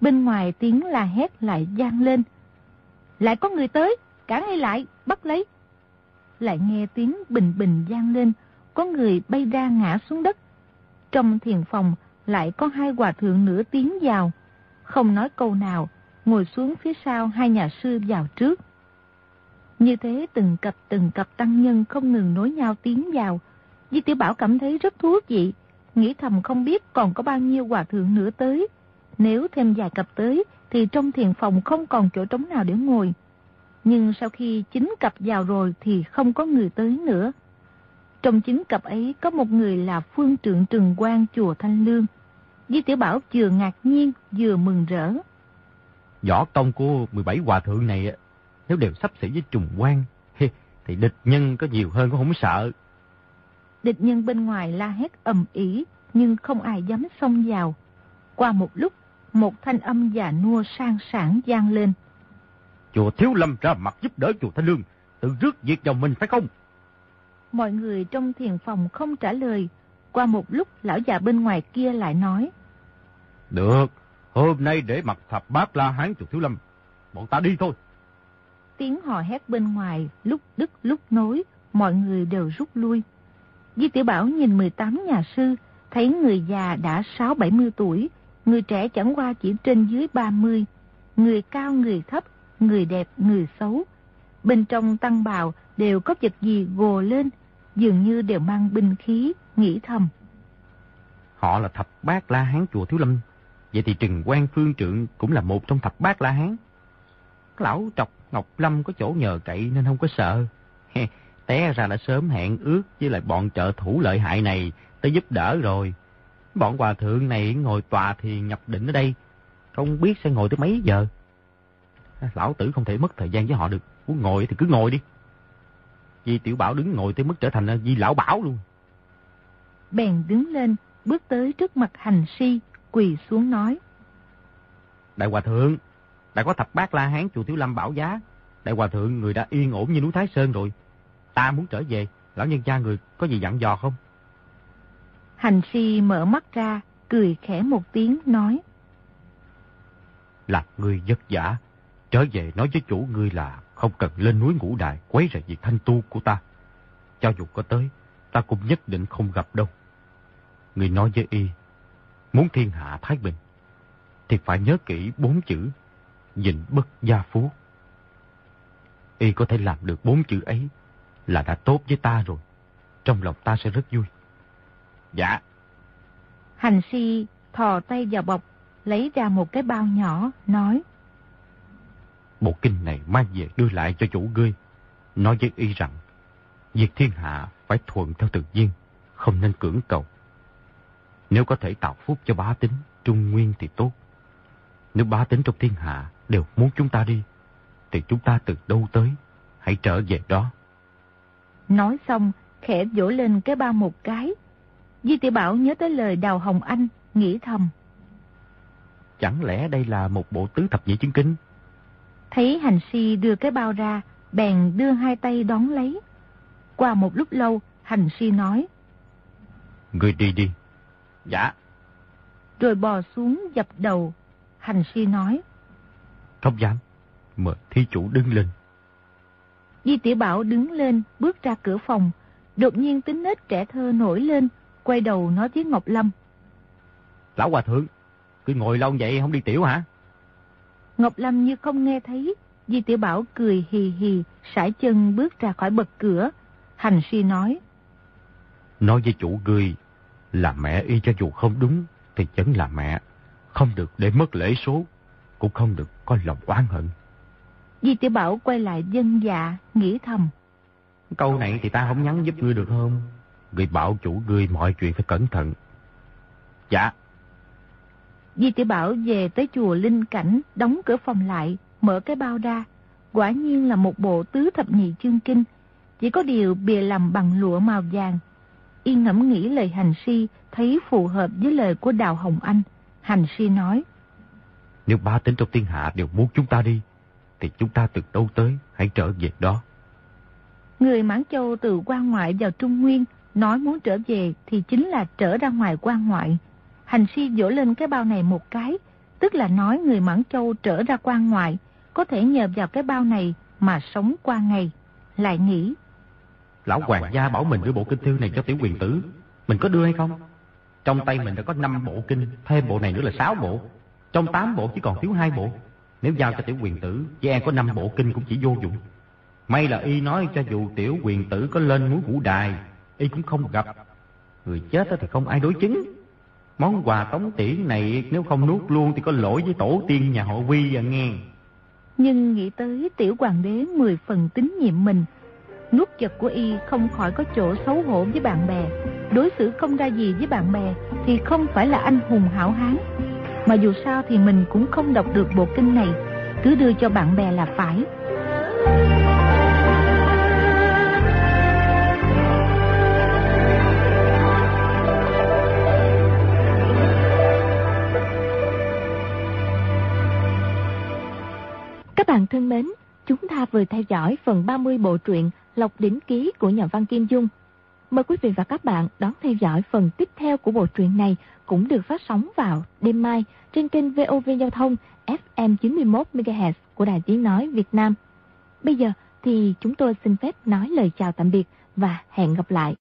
Bên ngoài tiếng la hét lại gian lên. Lại có người tới, cản ngay lại, bắt lấy. Lại nghe tiếng bình bình gian lên, có người bay ra ngã xuống đất. Trong thiền phòng lại có hai hòa thượng nữa tiếng vào, không nói câu nào, ngồi xuống phía sau hai nhà sư vào trước. Như thế từng cặp từng cặp tăng nhân không ngừng nối nhau tiến vào. Di Tiểu Bảo cảm thấy rất thú vị, nghĩ thầm không biết còn có bao nhiêu hòa thượng nữa tới. Nếu thêm vài cặp tới, thì trong thiền phòng không còn chỗ trống nào để ngồi. Nhưng sau khi chính cặp vào rồi thì không có người tới nữa. Trong chính cặp ấy có một người là phương trượng trừng quan chùa Thanh Lương. Di Tiểu Bảo vừa ngạc nhiên vừa mừng rỡ. Võ công của 17 hòa thượng này nếu đều sắp xỉ với trùng quan thì địch nhân có nhiều hơn cũng không sợ. Địch nhân bên ngoài la hét ầm ĩ nhưng không ai dám xông vào. Qua một lúc, một thanh âm già nua sang sảng gian lên. Chùa Thiếu Lâm ra mặt giúp đỡ chùa Thanh Lương, tự rước việc vào mình phải không? Mọi người trong thiền phòng không trả lời. Qua một lúc, lão già bên ngoài kia lại nói. Được, hôm nay để mặt thập bát la hán chùa Thiếu Lâm. Bọn ta đi thôi. Tiếng hò hét bên ngoài, lúc đứt lúc nối, mọi người đều rút lui. Di Tiểu Bảo nhìn 18 nhà sư, thấy người già đã 6-70 tuổi, người trẻ chẳng qua chỉ trên dưới 30, người cao người thấp, người đẹp người xấu. Bên trong tăng bào đều có vật gì gồ lên, dường như đều mang binh khí, nghĩ thầm. Họ là thập bát La Hán chùa Thiếu Lâm, vậy thì Trừng Quang Phương Trượng cũng là một trong thập bát La Hán. Lão trọc Ngọc Lâm có chỗ nhờ cậy nên không có sợ. Té ra đã sớm hẹn ước với lại bọn trợ thủ lợi hại này tới giúp đỡ rồi. Bọn hòa thượng này ngồi tòa thì nhập định ở đây. Không biết sẽ ngồi tới mấy giờ. Lão tử không thể mất thời gian với họ được. Muốn ngồi thì cứ ngồi đi. Di Tiểu Bảo đứng ngồi tới mức trở thành Di Lão Bảo luôn. Bèn đứng lên, bước tới trước mặt hành si, quỳ xuống nói. Đại Hòa Thượng, đã có thập bát la hán chùa Thiếu Lâm bảo giá. Đại Hòa Thượng người đã yên ổn như núi Thái Sơn rồi. Ta muốn trở về, lão nhân gia người có gì dặn dò không? Hành si mở mắt ra, cười khẽ một tiếng, nói. Là người giấc giả, trở về nói với chủ ngươi là không cần lên núi ngũ đại quấy rầy việc thanh tu của ta. Cho dù có tới, ta cũng nhất định không gặp đâu. Người nói với y, muốn thiên hạ thái bình, thì phải nhớ kỹ bốn chữ, dịnh bất gia phú. Y có thể làm được bốn chữ ấy là đã tốt với ta rồi. Trong lòng ta sẽ rất vui. Dạ. Hành si thò tay vào bọc, lấy ra một cái bao nhỏ, nói. Bộ kinh này mang về đưa lại cho chủ ngươi. Nói với y rằng, việc thiên hạ phải thuận theo tự nhiên, không nên cưỡng cầu. Nếu có thể tạo phúc cho bá tính, trung nguyên thì tốt. Nếu bá tính trong thiên hạ đều muốn chúng ta đi, thì chúng ta từ đâu tới, hãy trở về đó. Nói xong, khẽ vỗ lên cái bao một cái. Di tiểu Bảo nhớ tới lời Đào Hồng Anh, nghĩ thầm. Chẳng lẽ đây là một bộ tứ thập nhị chứng kinh? Thấy hành si đưa cái bao ra, bèn đưa hai tay đón lấy. Qua một lúc lâu, hành si nói. Người đi đi. Dạ. Rồi bò xuống dập đầu. Hành si nói. Không dám. Mời thi chủ đứng lên. Di tiểu Bảo đứng lên, bước ra cửa phòng. Đột nhiên tính nết trẻ thơ nổi lên, quay đầu nói với Ngọc Lâm. Lão Hòa Thượng, cứ ngồi lâu vậy không đi tiểu hả? Ngọc Lâm như không nghe thấy, Di Tiểu Bảo cười hì hì, sải chân bước ra khỏi bậc cửa. Hành si nói. Nói với chủ ngươi là mẹ y cho dù không đúng thì vẫn là mẹ. Không được để mất lễ số, cũng không được có lòng oán hận. Di Tiểu Bảo quay lại dân dạ, nghĩ thầm. Câu này thì ta không nhắn giúp ngươi được không? Người bảo chủ ngươi mọi chuyện phải cẩn thận. Dạ. Di Tiểu Bảo về tới chùa Linh Cảnh, đóng cửa phòng lại, mở cái bao ra. Quả nhiên là một bộ tứ thập nhị chương kinh. Chỉ có điều bìa làm bằng lụa màu vàng. Yên ngẫm nghĩ lời hành si, thấy phù hợp với lời của Đào Hồng Anh. Hành si nói. Nếu ba tính trong thiên hạ đều muốn chúng ta đi, thì chúng ta từ đâu tới, hãy trở về đó. Người Mãn Châu từ quan ngoại vào Trung Nguyên, nói muốn trở về thì chính là trở ra ngoài quan ngoại. Hành si vỗ lên cái bao này một cái, tức là nói người Mãn Châu trở ra quan ngoại, có thể nhờ vào cái bao này mà sống qua ngày. Lại nghĩ. Lão hoàng gia bảo mình đưa bộ kinh thư này cho tiểu quyền tử. Mình có đưa hay không? Trong tay mình đã có 5 bộ kinh, thêm bộ này nữa là 6 bộ. Trong 8 bộ chỉ còn thiếu hai bộ. Nếu giao cho tiểu quyền tử, với em có 5 bộ kinh cũng chỉ vô dụng. May là y nói cho dù tiểu quyền tử có lên núi vũ đài, y cũng không gặp. Người chết thì không ai đối chứng. Món quà tống tiễn này nếu không nuốt luôn thì có lỗi với tổ tiên nhà họ Vi và nghe. Nhưng nghĩ tới tiểu hoàng đế mười phần tín nhiệm mình, nuốt giật của y không khỏi có chỗ xấu hổ với bạn bè. Đối xử không ra gì với bạn bè thì không phải là anh hùng hảo hán. Mà dù sao thì mình cũng không đọc được bộ kinh này, cứ đưa cho bạn bè là phải. Các bạn thân mến, chúng ta vừa theo dõi phần 30 bộ truyện Lộc Đỉnh Ký của nhà văn Kim Dung. Mời quý vị và các bạn đón theo dõi phần tiếp theo của bộ truyện này cũng được phát sóng vào đêm mai trên kênh VOV Giao thông FM 91MHz của Đài Tiếng Nói Việt Nam. Bây giờ thì chúng tôi xin phép nói lời chào tạm biệt và hẹn gặp lại.